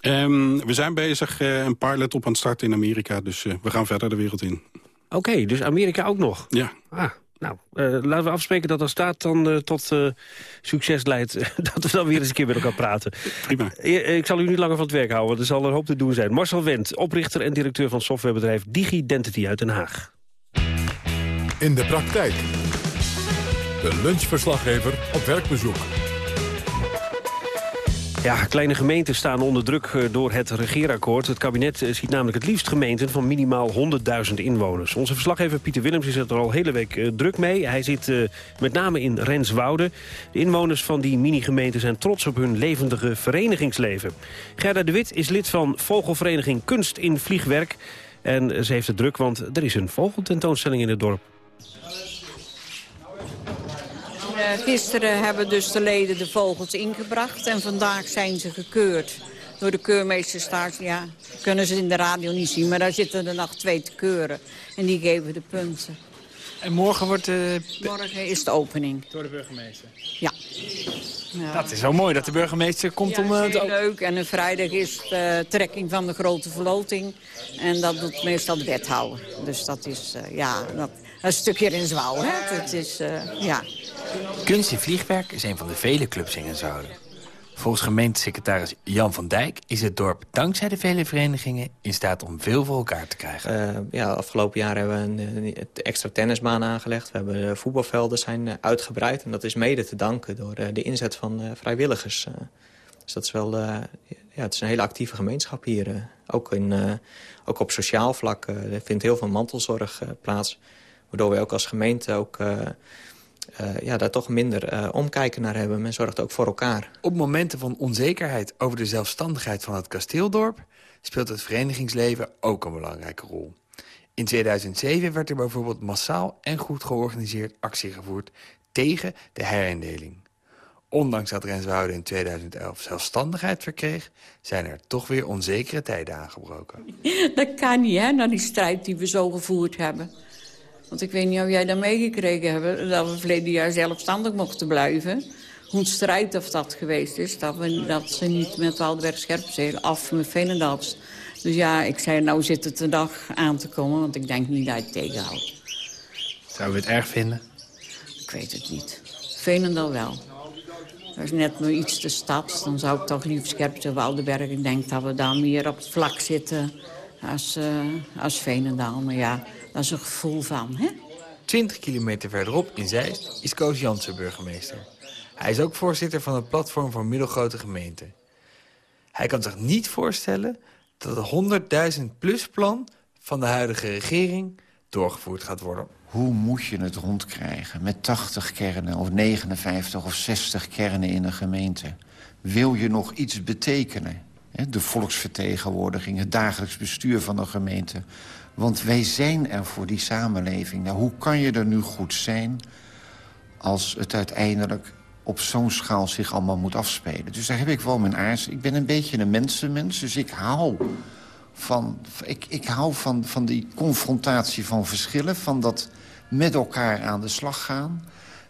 [SPEAKER 22] Ehm, we zijn bezig eh, een pilot op aan het starten in Amerika. Dus eh, we gaan verder de wereld in.
[SPEAKER 19] Oké, dus Amerika ook nog?
[SPEAKER 22] Ja.
[SPEAKER 19] Ah, nou, eh, laten we afspreken dat als staat dan eh, tot eh, succes leidt... dat we dan weer eens een keer met elkaar praten.
[SPEAKER 22] Prima.
[SPEAKER 19] Ik zal u niet langer van het werk houden, want er zal een hoop te doen zijn. Marcel Wendt, oprichter en directeur van softwarebedrijf DigiDentity uit Den Haag.
[SPEAKER 1] In de praktijk. De lunchverslaggever op werkbezoek.
[SPEAKER 19] Ja, kleine gemeenten staan onder druk eh, door het regeerakkoord. Het kabinet eh, ziet namelijk het liefst gemeenten van minimaal 100.000 inwoners. Onze verslaggever Pieter Willems is er al hele week eh, druk mee. Hij zit met name in Renswoude. De inwoners van die minigemeenten zijn trots op hun levendige verenigingsleven. Gerda de Wit is lid van vogelvereniging Kunst in Vliegwerk. En ze heeft het druk, want er is een vogeltentoonstelling in het dorp.
[SPEAKER 23] Eh, gisteren hebben dus de leden de vogels ingebracht en vandaag zijn ze gekeurd. Door de keurmeesterstaat, ja, kunnen ze in de radio niet zien, maar daar zitten er nog twee te keuren. En die geven de punten.
[SPEAKER 24] En morgen wordt de...
[SPEAKER 23] Morgen is de opening.
[SPEAKER 24] Door de burgemeester?
[SPEAKER 23] Ja. ja.
[SPEAKER 24] Dat is wel mooi dat de burgemeester komt
[SPEAKER 23] Ja,
[SPEAKER 24] om... eh,
[SPEAKER 23] is
[SPEAKER 24] te
[SPEAKER 23] heel leuk. En een vrijdag is de trekking van de grote verloting. En dat doet meestal de wethouder. Dus dat is, eh, ja, dat, dat is een stukje in Zwaal, hè. Het is, eh, ja.
[SPEAKER 24] Kunst in Vliegwerk is een van de vele clubs in Zouden. Volgens gemeentesecretaris Jan van Dijk is het dorp dankzij de vele verenigingen in staat om veel voor elkaar te krijgen.
[SPEAKER 25] Uh, ja, afgelopen jaar hebben we een, een extra tennisbaan aangelegd. We hebben de voetbalvelden zijn uitgebreid. En dat is mede te danken door uh, de inzet van uh, vrijwilligers. dus dat is wel ja, het is een hele actieve gemeenschap hier. ook, in, ook op sociaal vlak er vindt heel veel mantelzorg plaats. Waardoor we ook als gemeente ook... Uh, ja, daar toch minder uh, omkijken naar hebben. Men zorgt ook voor elkaar.
[SPEAKER 24] Op momenten van onzekerheid over de zelfstandigheid van het kasteeldorp... speelt het verenigingsleven ook een belangrijke rol. In 2007 werd er bijvoorbeeld massaal en goed georganiseerd actie gevoerd... tegen de herindeling. Ondanks dat Renswoude in 2011 zelfstandigheid verkreeg... zijn er toch weer onzekere tijden aangebroken.
[SPEAKER 23] Dat kan niet, hè, na die strijd die we zo gevoerd hebben. Want ik weet niet of jij dat meegekregen hebt... dat we verleden jaar zelfstandig mochten blijven. Hoe strijd of dat geweest is... dat, we, dat ze niet met Waldberg Scherpzeel af met Veenendaals. Dus ja, ik zei, nou zit het de dag aan te komen... want ik denk niet dat je het tegenhoudt.
[SPEAKER 24] Zou we het erg vinden?
[SPEAKER 23] Ik weet het niet. Veenendaal wel. Dat is net maar iets te stad. Dan zou ik toch liever Scherpzeel Woudenberg... ik denk dat we daar meer op het vlak zitten als, uh, als Veenendaal. Maar ja... Dat is een gevoel van, hè?
[SPEAKER 24] 20 kilometer verderop in Zeist is Koos Jansen burgemeester. Hij is ook voorzitter van het platform voor middelgrote gemeenten. Hij kan zich niet voorstellen dat het 100.000 plus plan van de huidige regering doorgevoerd gaat worden.
[SPEAKER 20] Hoe moet je het rondkrijgen met 80 kernen of 59 of 60 kernen in een gemeente? Wil je nog iets betekenen? De volksvertegenwoordiging, het dagelijks bestuur van de gemeente. Want wij zijn er voor die samenleving. Nou, hoe kan je er nu goed zijn als het uiteindelijk op zo'n schaal zich allemaal moet afspelen. Dus daar heb ik wel mijn aars. Ik ben een beetje een mensenmens, dus ik hou van, ik, ik hou van, van die confrontatie van verschillen... van dat met elkaar aan de slag gaan...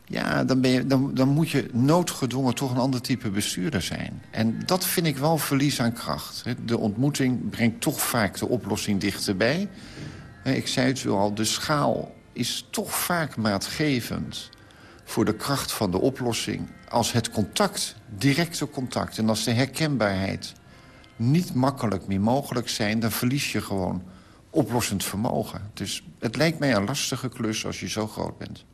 [SPEAKER 20] ja, dan, ben je, dan, dan moet je noodgedwongen toch een ander type bestuurder zijn. En dat vind ik wel verlies aan kracht. De ontmoeting brengt toch vaak de oplossing dichterbij. Ik zei het u al, de schaal is toch vaak maatgevend voor de kracht van de oplossing... als het contact, directe contact en als de herkenbaarheid niet makkelijk meer mogelijk zijn... dan verlies je gewoon oplossend vermogen. Dus het lijkt mij een lastige klus als je zo groot bent.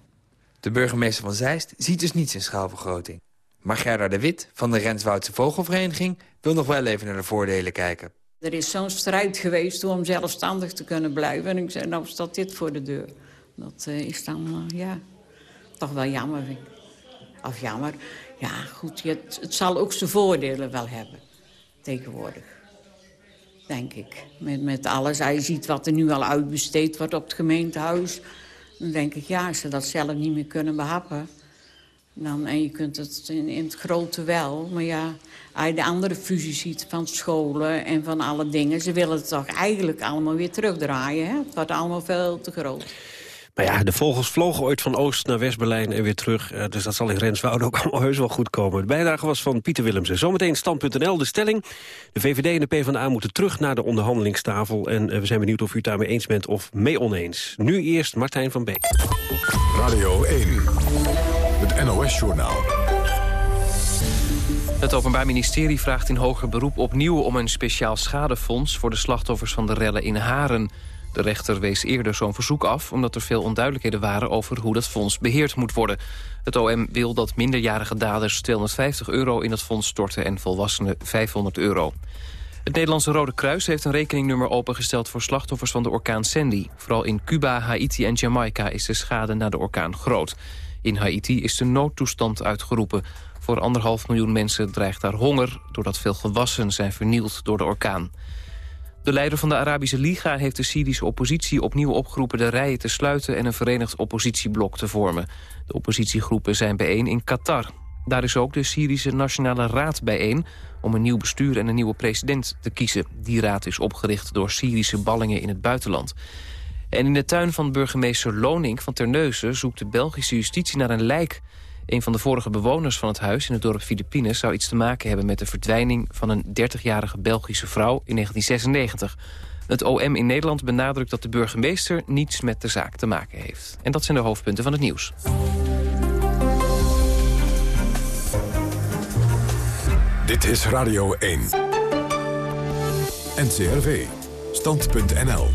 [SPEAKER 24] De burgemeester van Zeist ziet dus niets in schaalvergroting. Maar Gerda de Wit van de Renswoudse Vogelvereniging... wil nog wel even naar de voordelen kijken.
[SPEAKER 23] Er is zo'n strijd geweest om zelfstandig te kunnen blijven. En ik zei, nou staat dit voor de deur. Dat uh, is dan, uh, ja, toch wel jammer. Of jammer, ja goed, het, het zal ook zijn voordelen wel hebben tegenwoordig. Denk ik. Met, met alles. Je ziet wat er nu al uitbesteed wordt op het gemeentehuis... dan denk ik, ja, als ze dat zelf niet meer kunnen behappen... Dan, en je kunt het in, in het grote wel. Maar ja, als je de andere fusie ziet van scholen en van alle dingen... ze willen het toch eigenlijk allemaal weer terugdraaien. Hè? Het wordt allemaal veel te groot.
[SPEAKER 19] Maar ja, de vogels vlogen ooit van Oost naar West-Berlijn en weer terug. Uh, dus dat zal in Renswoude ook allemaal heus wel goed komen. De bijdrage was van Pieter Willemsen. Zometeen stand.nl, de stelling. De VVD en de PvdA moeten terug naar de onderhandelingstafel. En uh, we zijn benieuwd of u het daarmee eens bent of mee oneens. Nu eerst Martijn van Beek.
[SPEAKER 1] Radio 1, het NOS-journaal.
[SPEAKER 26] Het Openbaar Ministerie vraagt in hoger beroep opnieuw om een speciaal schadefonds... voor de slachtoffers van de rellen in Haren. De rechter wees eerder zo'n verzoek af... omdat er veel onduidelijkheden waren over hoe dat fonds beheerd moet worden. Het OM wil dat minderjarige daders 250 euro in het fonds storten... en volwassenen 500 euro. Het Nederlandse Rode Kruis heeft een rekeningnummer opengesteld... voor slachtoffers van de orkaan Sandy. Vooral in Cuba, Haiti en Jamaica is de schade na de orkaan groot. In Haiti is de noodtoestand uitgeroepen. Voor anderhalf miljoen mensen dreigt daar honger... doordat veel gewassen zijn vernield door de orkaan. De leider van de Arabische Liga heeft de Syrische oppositie opnieuw opgeroepen de rijen te sluiten en een verenigd oppositieblok te vormen. De oppositiegroepen zijn bijeen in Qatar. Daar is ook de Syrische Nationale Raad bijeen om een nieuw bestuur en een nieuwe president te kiezen. Die raad is opgericht door Syrische ballingen in het buitenland. En in de tuin van burgemeester Lonink van Terneuzen zoekt de Belgische justitie naar een lijk. Een van de vorige bewoners van het huis in het dorp Filipines... zou iets te maken hebben met de verdwijning van een 30-jarige Belgische vrouw in 1996. Het OM in Nederland benadrukt dat de burgemeester niets met de zaak te maken heeft. En dat zijn de hoofdpunten van het nieuws.
[SPEAKER 1] Dit is Radio 1. NCRV. Stand.nl.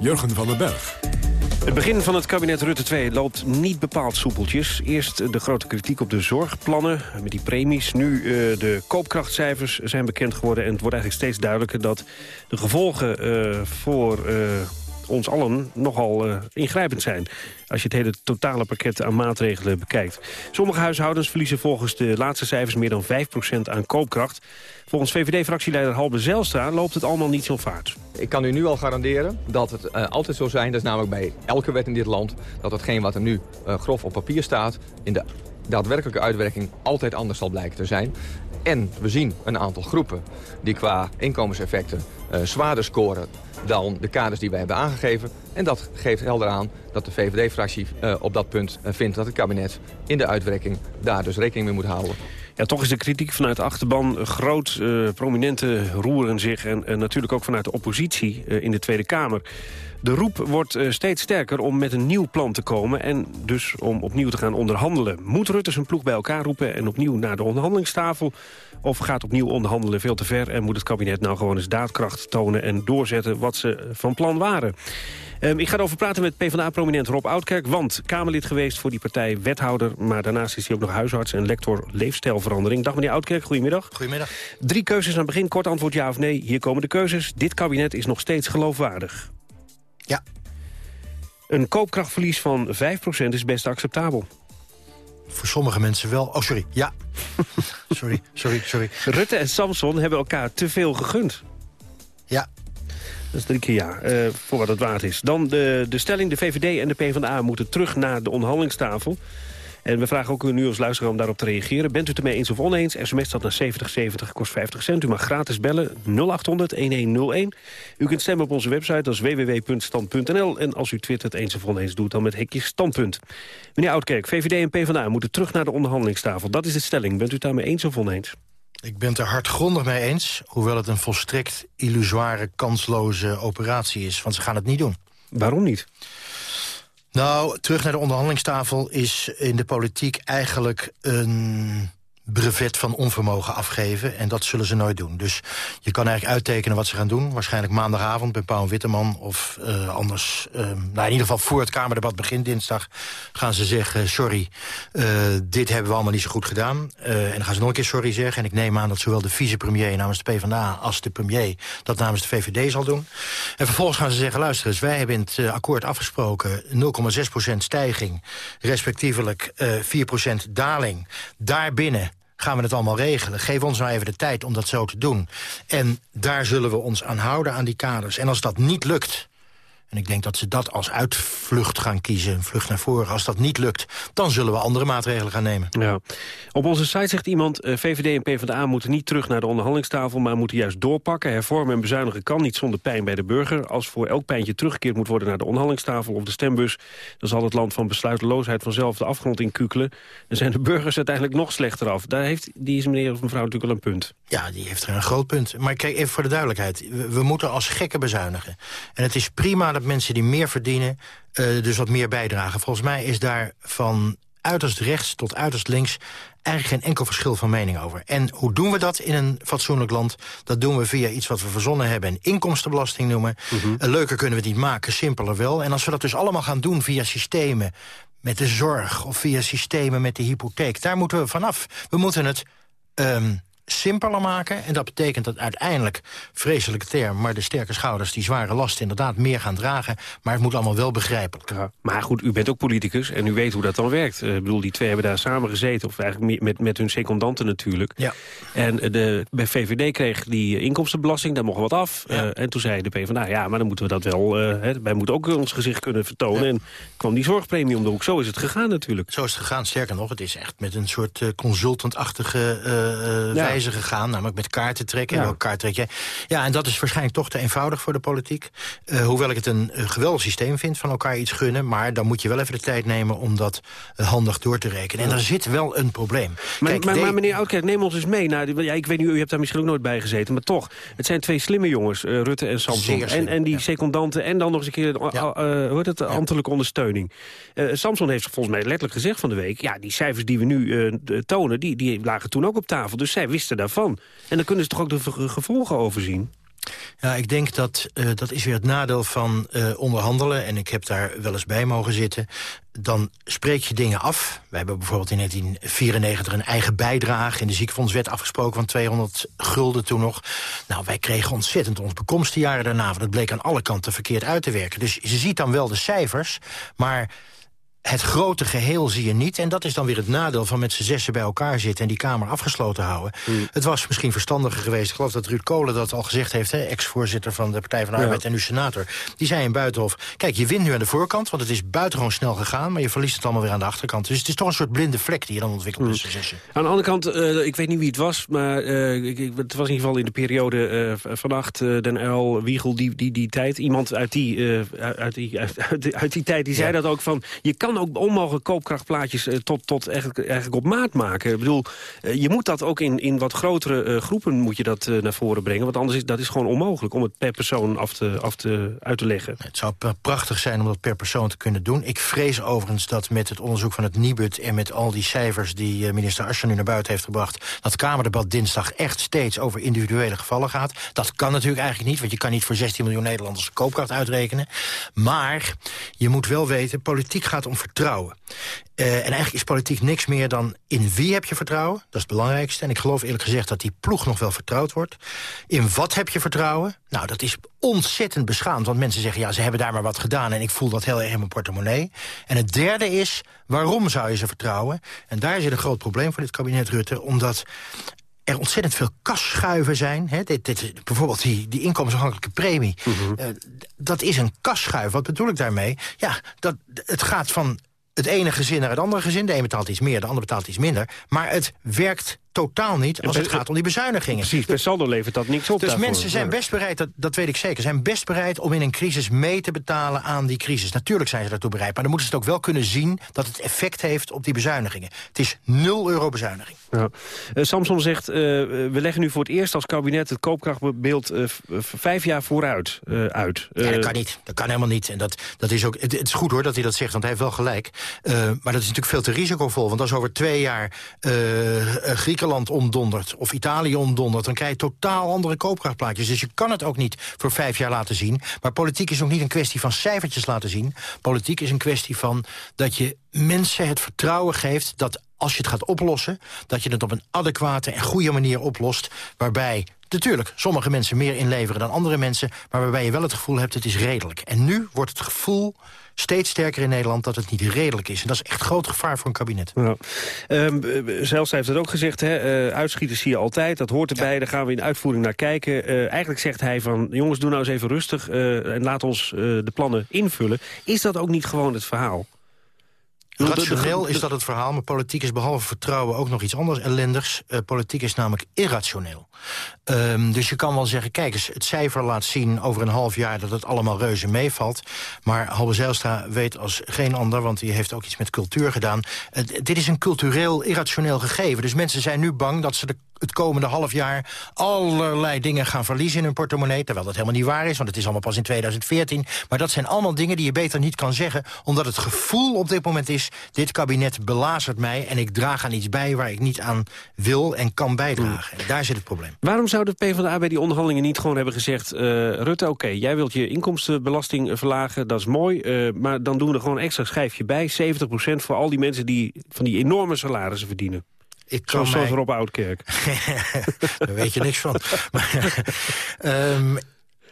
[SPEAKER 1] Jurgen van den Berg.
[SPEAKER 19] Het begin van het kabinet Rutte 2 loopt niet bepaald soepeltjes. Eerst de grote kritiek op de zorgplannen met die premies. Nu uh, de koopkrachtcijfers zijn bekend geworden. En het wordt eigenlijk steeds duidelijker dat de gevolgen uh, voor... Uh, ons allen nogal uh, ingrijpend zijn... als je het hele totale pakket aan maatregelen bekijkt. Sommige huishoudens verliezen volgens de laatste cijfers... meer dan 5% aan koopkracht. Volgens VVD-fractieleider Halbe Zijlstra loopt het allemaal niet zo vaart.
[SPEAKER 27] Ik kan u nu al garanderen dat het uh, altijd zo zijn... dat is namelijk bij elke wet in dit land... dat hetgeen wat er nu uh, grof op papier staat... in de daadwerkelijke uitwerking altijd anders zal blijken te zijn. En we zien een aantal groepen die qua inkomenseffecten uh, zwaarder scoren dan de kaders die wij hebben aangegeven. En dat geeft helder aan dat de VVD-fractie uh, op dat punt uh, vindt dat het kabinet in de uitwerking daar dus rekening mee moet houden.
[SPEAKER 19] Ja, toch is de kritiek vanuit de achterban groot. Uh, prominenten roeren zich en natuurlijk ook vanuit de oppositie in de Tweede Kamer. De roep wordt steeds sterker om met een nieuw plan te komen... en dus om opnieuw te gaan onderhandelen. Moet Rutte zijn ploeg bij elkaar roepen en opnieuw naar de onderhandelingstafel? Of gaat opnieuw onderhandelen veel te ver... en moet het kabinet nou gewoon eens daadkracht tonen... en doorzetten wat ze van plan waren? Um, ik ga erover praten met PvdA-prominent Rob Oudkerk... want Kamerlid geweest voor die partij, wethouder... maar daarnaast is hij ook nog huisarts en lector leefstijlverandering. Dag meneer Oudkerk, goedemiddag.
[SPEAKER 28] Goedemiddag.
[SPEAKER 19] Drie keuzes aan het begin, kort antwoord ja of nee. Hier komen de keuzes. Dit kabinet is nog steeds geloofwaardig.
[SPEAKER 28] Ja.
[SPEAKER 19] Een koopkrachtverlies van 5% is best acceptabel.
[SPEAKER 28] voor sommige mensen wel. Oh, sorry. Ja. sorry, sorry, sorry.
[SPEAKER 19] Rutte en Samson hebben elkaar te veel gegund.
[SPEAKER 28] Ja.
[SPEAKER 19] Dat is drie keer ja, eh, voor wat het waard is. Dan de, de stelling, de VVD en de PvdA moeten terug naar de onderhandelingstafel. En we vragen ook u nu als luisteraar om daarop te reageren. Bent u het ermee eens of oneens? SMS dat naar 7070, kost 50 cent. U mag gratis bellen 0800-1101. U kunt stemmen op onze website, dat is www.stand.nl. En als u twittert eens of oneens doet, dan met hekje standpunt. Meneer Oudkerk, VVD en PvdA moeten terug naar de onderhandelingstafel. Dat is de stelling. Bent u het daarmee eens of oneens?
[SPEAKER 28] Ik ben het er hardgrondig mee eens, hoewel het een volstrekt illusoire, kansloze operatie is. Want ze gaan het niet doen.
[SPEAKER 19] Waarom niet?
[SPEAKER 28] Nou, terug naar de onderhandelingstafel is in de politiek eigenlijk een brevet van onvermogen afgeven. En dat zullen ze nooit doen. Dus je kan eigenlijk uittekenen wat ze gaan doen. Waarschijnlijk maandagavond bij Paul Witteman. Of uh, anders, uh, nou in ieder geval voor het Kamerdebat begint dinsdag... gaan ze zeggen, sorry, uh, dit hebben we allemaal niet zo goed gedaan. en dan gaan ze nog een keer sorry zeggen. En ik neem aan dat zowel de vicepremier namens de PvdA... als de premier dat namens de VVD zal doen. En vervolgens gaan ze zeggen, luister eens... wij hebben in het akkoord afgesproken 0,6% stijging... respectievelijk 4% daling. Daarbinnen gaan we het allemaal regelen. Geef ons nou even de tijd om dat zo te doen. En daar zullen we ons aan houden, aan die kaders. En als dat niet lukt, en ik denk dat ze dat als uitvlucht gaan kiezen, een vlucht naar voren. Als dat niet lukt, dan zullen we andere maatregelen gaan nemen.
[SPEAKER 19] Ja. Op onze site zegt iemand, eh, VVD en PvdA moeten niet terug naar de onderhandelingstafel... maar moeten juist doorpakken. Hervormen en bezuinigen kan niet zonder pijn bij de burger. Als voor elk pijntje teruggekeerd moet worden naar de onderhandelingstafel of de stembus... dan zal het land van besluiteloosheid vanzelf de afgrond in kukelen. En zijn de burgers uiteindelijk nog slechter af. Daar heeft die meneer of mevrouw natuurlijk wel een punt.
[SPEAKER 28] Ja, die heeft er een groot punt. Maar kijk, even voor de duidelijkheid. We, we moeten als gekken bezuinigen. En het is prima dat mensen die meer verdienen... Uh, dus wat meer bijdragen. Volgens mij is daar van uiterst rechts tot uiterst links... eigenlijk geen enkel verschil van mening over. En hoe doen we dat in een fatsoenlijk land? Dat doen we via iets wat we verzonnen hebben... en inkomstenbelasting noemen. Mm -hmm. uh, leuker kunnen we het niet maken, simpeler wel. En als we dat dus allemaal gaan doen via systemen... met de zorg of via systemen met de hypotheek... daar moeten we vanaf. We moeten het... Um, simpeler maken. En dat betekent dat uiteindelijk, vreselijke term... maar de sterke schouders die zware last inderdaad meer gaan dragen. Maar het moet allemaal wel begrijpelijk.
[SPEAKER 19] Ja, maar goed, u bent ook politicus en u weet hoe dat dan werkt. Uh, ik bedoel, die twee hebben daar samen gezeten. Of eigenlijk met, met hun secondanten natuurlijk.
[SPEAKER 28] Ja.
[SPEAKER 19] En de, bij VVD kreeg die inkomstenbelasting, daar mocht wat af. Ja. Uh, en toen zei de PvdA, ja, maar dan moeten we dat wel... Uh, hè, wij moeten ook ons gezicht kunnen vertonen. Ja. En kwam die zorgpremie om de hoek. Zo is het gegaan natuurlijk.
[SPEAKER 28] Zo is het gegaan. Sterker nog, het is echt met een soort consultantachtige ja. Wijze gegaan, namelijk met kaarten trekken. Ja. Kaart trek jij. Ja, en dat is waarschijnlijk toch te eenvoudig voor de politiek. Uh, hoewel ik het een geweldig systeem vind van elkaar iets gunnen. Maar dan moet je wel even de tijd nemen om dat uh, handig door te rekenen. En er zit wel een probleem.
[SPEAKER 19] Maar, Kijk, maar, maar meneer Oudkerk, neem ons eens mee. Naar, ja, ik weet niet, u hebt daar misschien ook nooit bij gezeten. Maar toch, het zijn twee slimme jongens, Rutte en Samson. En, en die ja. secondanten en dan nog eens een keer ja. heet het, ambtelijke ondersteuning. Samson heeft volgens mij letterlijk gezegd van de week... ja, die cijfers die we nu tonen, die, die lagen toen ook op tafel. Dus zij wisten daarvan. En dan kunnen ze toch ook de gevolgen overzien?
[SPEAKER 28] Ja, ik denk dat uh, dat is weer het nadeel van uh, onderhandelen. En ik heb daar wel eens bij mogen zitten. Dan spreek je dingen af. We hebben bijvoorbeeld in 1994 een eigen bijdrage... in de ziekenfondswet afgesproken van 200 gulden toen nog. Nou, wij kregen ontzettend ons bekomst de jaren daarna. Want het bleek aan alle kanten verkeerd uit te werken. Dus je ziet dan wel de cijfers, maar het grote geheel zie je niet. En dat is dan weer het nadeel van met z'n zessen bij elkaar zitten... en die Kamer afgesloten houden. Mm. Het was misschien verstandiger geweest. Ik geloof dat Ruud Kolen dat al gezegd heeft... ex-voorzitter van de Partij van de Arbeid ja. en nu senator. Die zei in Buitenhof... kijk, je wint nu aan de voorkant, want het is buitengewoon snel gegaan... maar je verliest het allemaal weer aan de achterkant. Dus het is toch een soort blinde vlek die je dan ontwikkelt mm. tussen zessen.
[SPEAKER 19] Aan de andere kant, uh, ik weet niet wie het was... maar uh, ik, het was in ieder geval in de periode uh, vannacht... Den Uil, Wiegel, die, die, die tijd. Iemand uit die, uit, die, uit, uit, uit die tijd, die zei ja. dat ook van... je kan ook onmogelijk koopkrachtplaatjes uh, tot, tot eigenlijk, eigenlijk op maat maken. Ik bedoel, uh, je moet dat ook in, in wat grotere uh, groepen moet je dat naar voren brengen. Want anders is dat is gewoon onmogelijk om het per persoon af te, af te, uit te leggen.
[SPEAKER 28] Het zou prachtig zijn om dat per persoon te kunnen doen. Ik vrees overigens dat met het onderzoek van het Nibud... en met al die cijfers die minister Ascher nu naar buiten heeft gebracht... dat Kamerdebat dinsdag echt steeds over individuele gevallen gaat. Dat kan natuurlijk eigenlijk niet, want je kan niet voor 16 miljoen Nederlanders koopkracht uitrekenen. Maar je moet wel weten, politiek gaat om vertrouwen. Uh, en eigenlijk is politiek niks meer dan in wie heb je vertrouwen. Dat is het belangrijkste. En ik geloof eerlijk gezegd dat die ploeg nog wel vertrouwd wordt. In wat heb je vertrouwen? Nou, dat is ontzettend beschaamd. Want mensen zeggen, ja, ze hebben daar maar wat gedaan... en ik voel dat heel erg in mijn portemonnee. En het derde is, waarom zou je ze vertrouwen? En daar zit een groot probleem voor dit kabinet Rutte. Omdat er ontzettend veel kasschuiven zijn. Hè? Dit, dit, bijvoorbeeld die, die inkomensafhankelijke premie. Mm dat is een kasschuif. Wat bedoel ik daarmee? Ja, dat, het gaat van het ene gezin naar het andere gezin. De een betaalt iets meer, de ander betaalt iets minder. Maar het werkt totaal niet als het gaat om die bezuinigingen.
[SPEAKER 19] Precies, per saldo levert dat niks op
[SPEAKER 28] Dus
[SPEAKER 19] daarvoor.
[SPEAKER 28] mensen zijn best bereid, dat, dat weet ik zeker... zijn best bereid om in een crisis mee te betalen aan die crisis. Natuurlijk zijn ze daartoe bereid, maar dan moeten ze het ook wel kunnen zien... dat het effect heeft op die bezuinigingen. Het is 0 euro bezuiniging.
[SPEAKER 19] Ja. Uh, Samson zegt, uh, we leggen nu voor het eerst als kabinet... het koopkrachtbeeld uh, vijf jaar vooruit uit.
[SPEAKER 28] ja, dat kan niet. Dat kan helemaal niet. En dat, dat is ook, het, het, is goed hoor dat hij dat zegt, want hij heeft wel gelijk. maar dat is natuurlijk veel te risicovol. Want als over twee jaar Griekenland omdondert... of Italië omdondert, dan krijg je totaal andere koopkrachtplaatjes. Dus je kan het ook niet voor vijf jaar laten zien. Maar politiek is ook niet een kwestie van cijfertjes laten zien. Politiek is een kwestie van dat je mensen het vertrouwen geeft... dat als je het gaat oplossen, dat je het op een adequate en goede manier oplost... waarbij Natuurlijk, sommige mensen meer inleveren dan andere mensen... maar waarbij je wel het gevoel hebt, het is redelijk. En nu wordt het gevoel steeds sterker in Nederland dat het niet redelijk is. En dat is echt groot gevaar voor een kabinet.
[SPEAKER 19] Ja. Um, zelfs heeft het ook gezegd, hè, uh, uitschieten zie je altijd, dat hoort erbij, ja. daar gaan we in uitvoering naar kijken. Uh, eigenlijk zegt hij van, jongens, doe nou eens even rustig uh, en laat ons de plannen invullen. Is dat ook niet gewoon het verhaal?
[SPEAKER 28] Rationeel is dat het verhaal, maar politiek is behalve vertrouwen ook nog iets anders ellendigs. Uh, politiek is namelijk irrationeel. Um, dus je kan wel zeggen, kijk eens, het cijfer laat zien over een half jaar dat het allemaal reuze meevalt. Maar Halbe Zijlstra weet als geen ander, want die heeft ook iets met cultuur gedaan. Uh, dit is een cultureel irrationeel gegeven. Dus mensen zijn nu bang dat ze de het komende half jaar allerlei dingen gaan verliezen in hun portemonnee. Terwijl dat helemaal niet waar is, want het is allemaal pas in 2014. Maar dat zijn allemaal dingen die je beter niet kan zeggen... omdat het gevoel op dit moment is... dit kabinet belazert mij en ik draag aan iets bij... waar ik niet aan wil en kan bijdragen. Mm. Daar zit het probleem.
[SPEAKER 19] Waarom zou de PvdA bij die onderhandelingen niet gewoon hebben gezegd... Uh, Rutte, oké, okay, jij wilt je inkomstenbelasting verlagen, dat is mooi... Uh, maar dan doen we er gewoon extra schijfje bij. 70% voor al die mensen die van die enorme salarissen verdienen.
[SPEAKER 28] Ik kan
[SPEAKER 19] Zoals
[SPEAKER 28] mij...
[SPEAKER 19] Rob Oudkerk.
[SPEAKER 28] Daar weet je niks van. maar, um,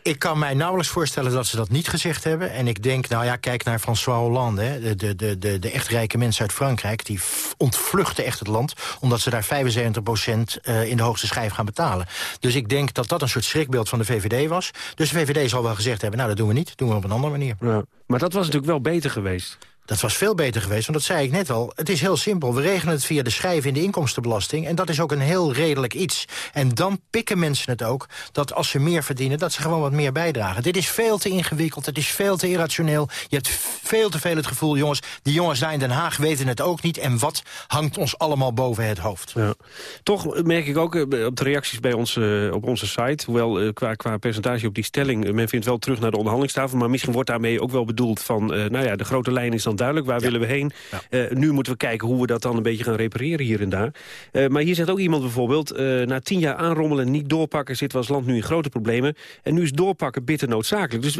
[SPEAKER 28] ik kan mij nauwelijks voorstellen dat ze dat niet gezegd hebben. En ik denk, nou ja, kijk naar François Hollande. Hè, de, de, de, de echt rijke mensen uit Frankrijk. Die ontvluchten echt het land. Omdat ze daar 75 procent uh, in de hoogste schijf gaan betalen. Dus ik denk dat dat een soort schrikbeeld van de VVD was. Dus de VVD zal wel gezegd hebben, nou dat doen we niet. Dat doen we op een andere manier.
[SPEAKER 19] Ja, maar dat was natuurlijk wel beter geweest.
[SPEAKER 28] Dat was veel beter geweest, want dat zei ik net al. Het is heel simpel. We regelen het via de schijf in de inkomstenbelasting. En dat is ook een heel redelijk iets. En dan pikken mensen het ook dat als ze meer verdienen... dat ze gewoon wat meer bijdragen. Dit is veel te ingewikkeld, het is veel te irrationeel. Je hebt veel te veel het gevoel, jongens... die jongens daar in Den Haag weten het ook niet... en wat hangt ons allemaal boven het hoofd.
[SPEAKER 19] Ja. Toch merk ik ook op de reacties bij ons, uh, op onze site... hoewel qua, qua percentage op die stelling... men vindt wel terug naar de onderhandelingstafel... maar misschien wordt daarmee ook wel bedoeld van... Nou ja, de grote lijn is dan duidelijk, waar ja. willen we heen? Ja. Uh, nu moeten we kijken hoe we dat dan een beetje gaan repareren hier en daar. Uh, maar hier zegt ook iemand bijvoorbeeld... Uh, na tien jaar aanrommelen, niet doorpakken... zitten we als land nu in grote problemen. En nu is doorpakken bitter noodzakelijk. Dus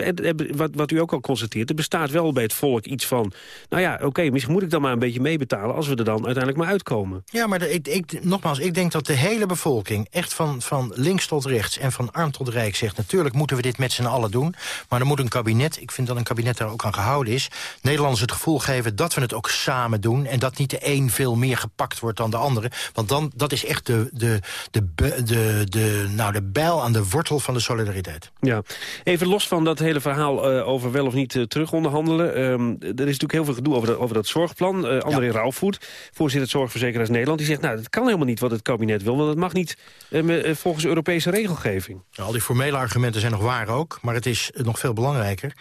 [SPEAKER 19] wat, wat u ook al constateert... er bestaat wel bij het volk iets van... nou ja, oké, okay, misschien moet ik dan maar een beetje meebetalen... als we er dan uiteindelijk maar uitkomen.
[SPEAKER 28] Ja, maar de, ik, ik, nogmaals, ik denk dat de hele bevolking... echt van, van links tot rechts en van arm tot rijk zegt... natuurlijk moeten we dit met z'n allen doen. Maar dan moet een kabinet, ik vind dat een kabinet daar ook aan gehouden is... Nederlanders het gevoel geven dat we het ook samen doen... en dat niet de een veel meer gepakt wordt dan de andere. Want dan, dat is echt de, de, de, de, de, nou, de bijl aan de wortel van de solidariteit.
[SPEAKER 19] Ja, even los van dat hele verhaal uh, over wel of niet uh, terug onderhandelen. Um, er is natuurlijk heel veel gedoe over dat, over dat zorgplan. Uh, André ja. Rauwvoet, voorzitter Zorgverzekeraars Nederland... die zegt, nou, dat kan helemaal niet wat het kabinet wil... want het mag niet volgens Europese regelgeving.
[SPEAKER 28] Nou, al die formele argumenten zijn nog waar ook... maar het is nog veel belangrijker.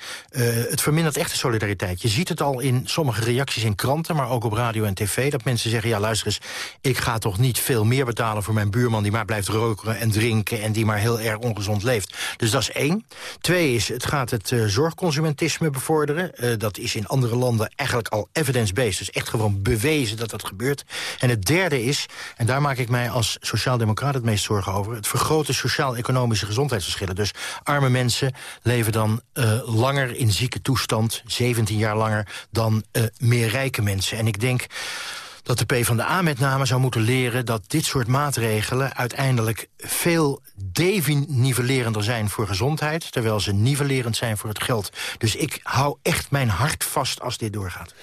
[SPEAKER 28] het vermindert echt de solidariteit. Je ziet het al in sommige reacties in kranten, maar ook op radio en tv... dat mensen zeggen, ja luister eens, ik ga toch niet veel meer betalen... voor mijn buurman die maar blijft roken en drinken... en die maar heel erg ongezond leeft. Dus dat is één. Twee is, het gaat het uh, zorgconsumentisme bevorderen. Uh, dat is in andere landen eigenlijk al evidence-based. Dus echt gewoon bewezen dat dat gebeurt. En het derde is, en daar maak ik mij als sociaaldemocraat het meest zorgen over... het vergroten sociaal-economische gezondheidsverschillen. Dus arme mensen leven dan uh, langer in zieke toestand, 17 jaar langer... dan dan uh, meer rijke mensen. En ik denk dat de PvdA met name zou moeten leren... dat dit soort maatregelen uiteindelijk veel devinivelerender zijn voor gezondheid... terwijl ze nivellerend zijn voor het geld. Dus ik hou echt mijn hart vast als dit doorgaat.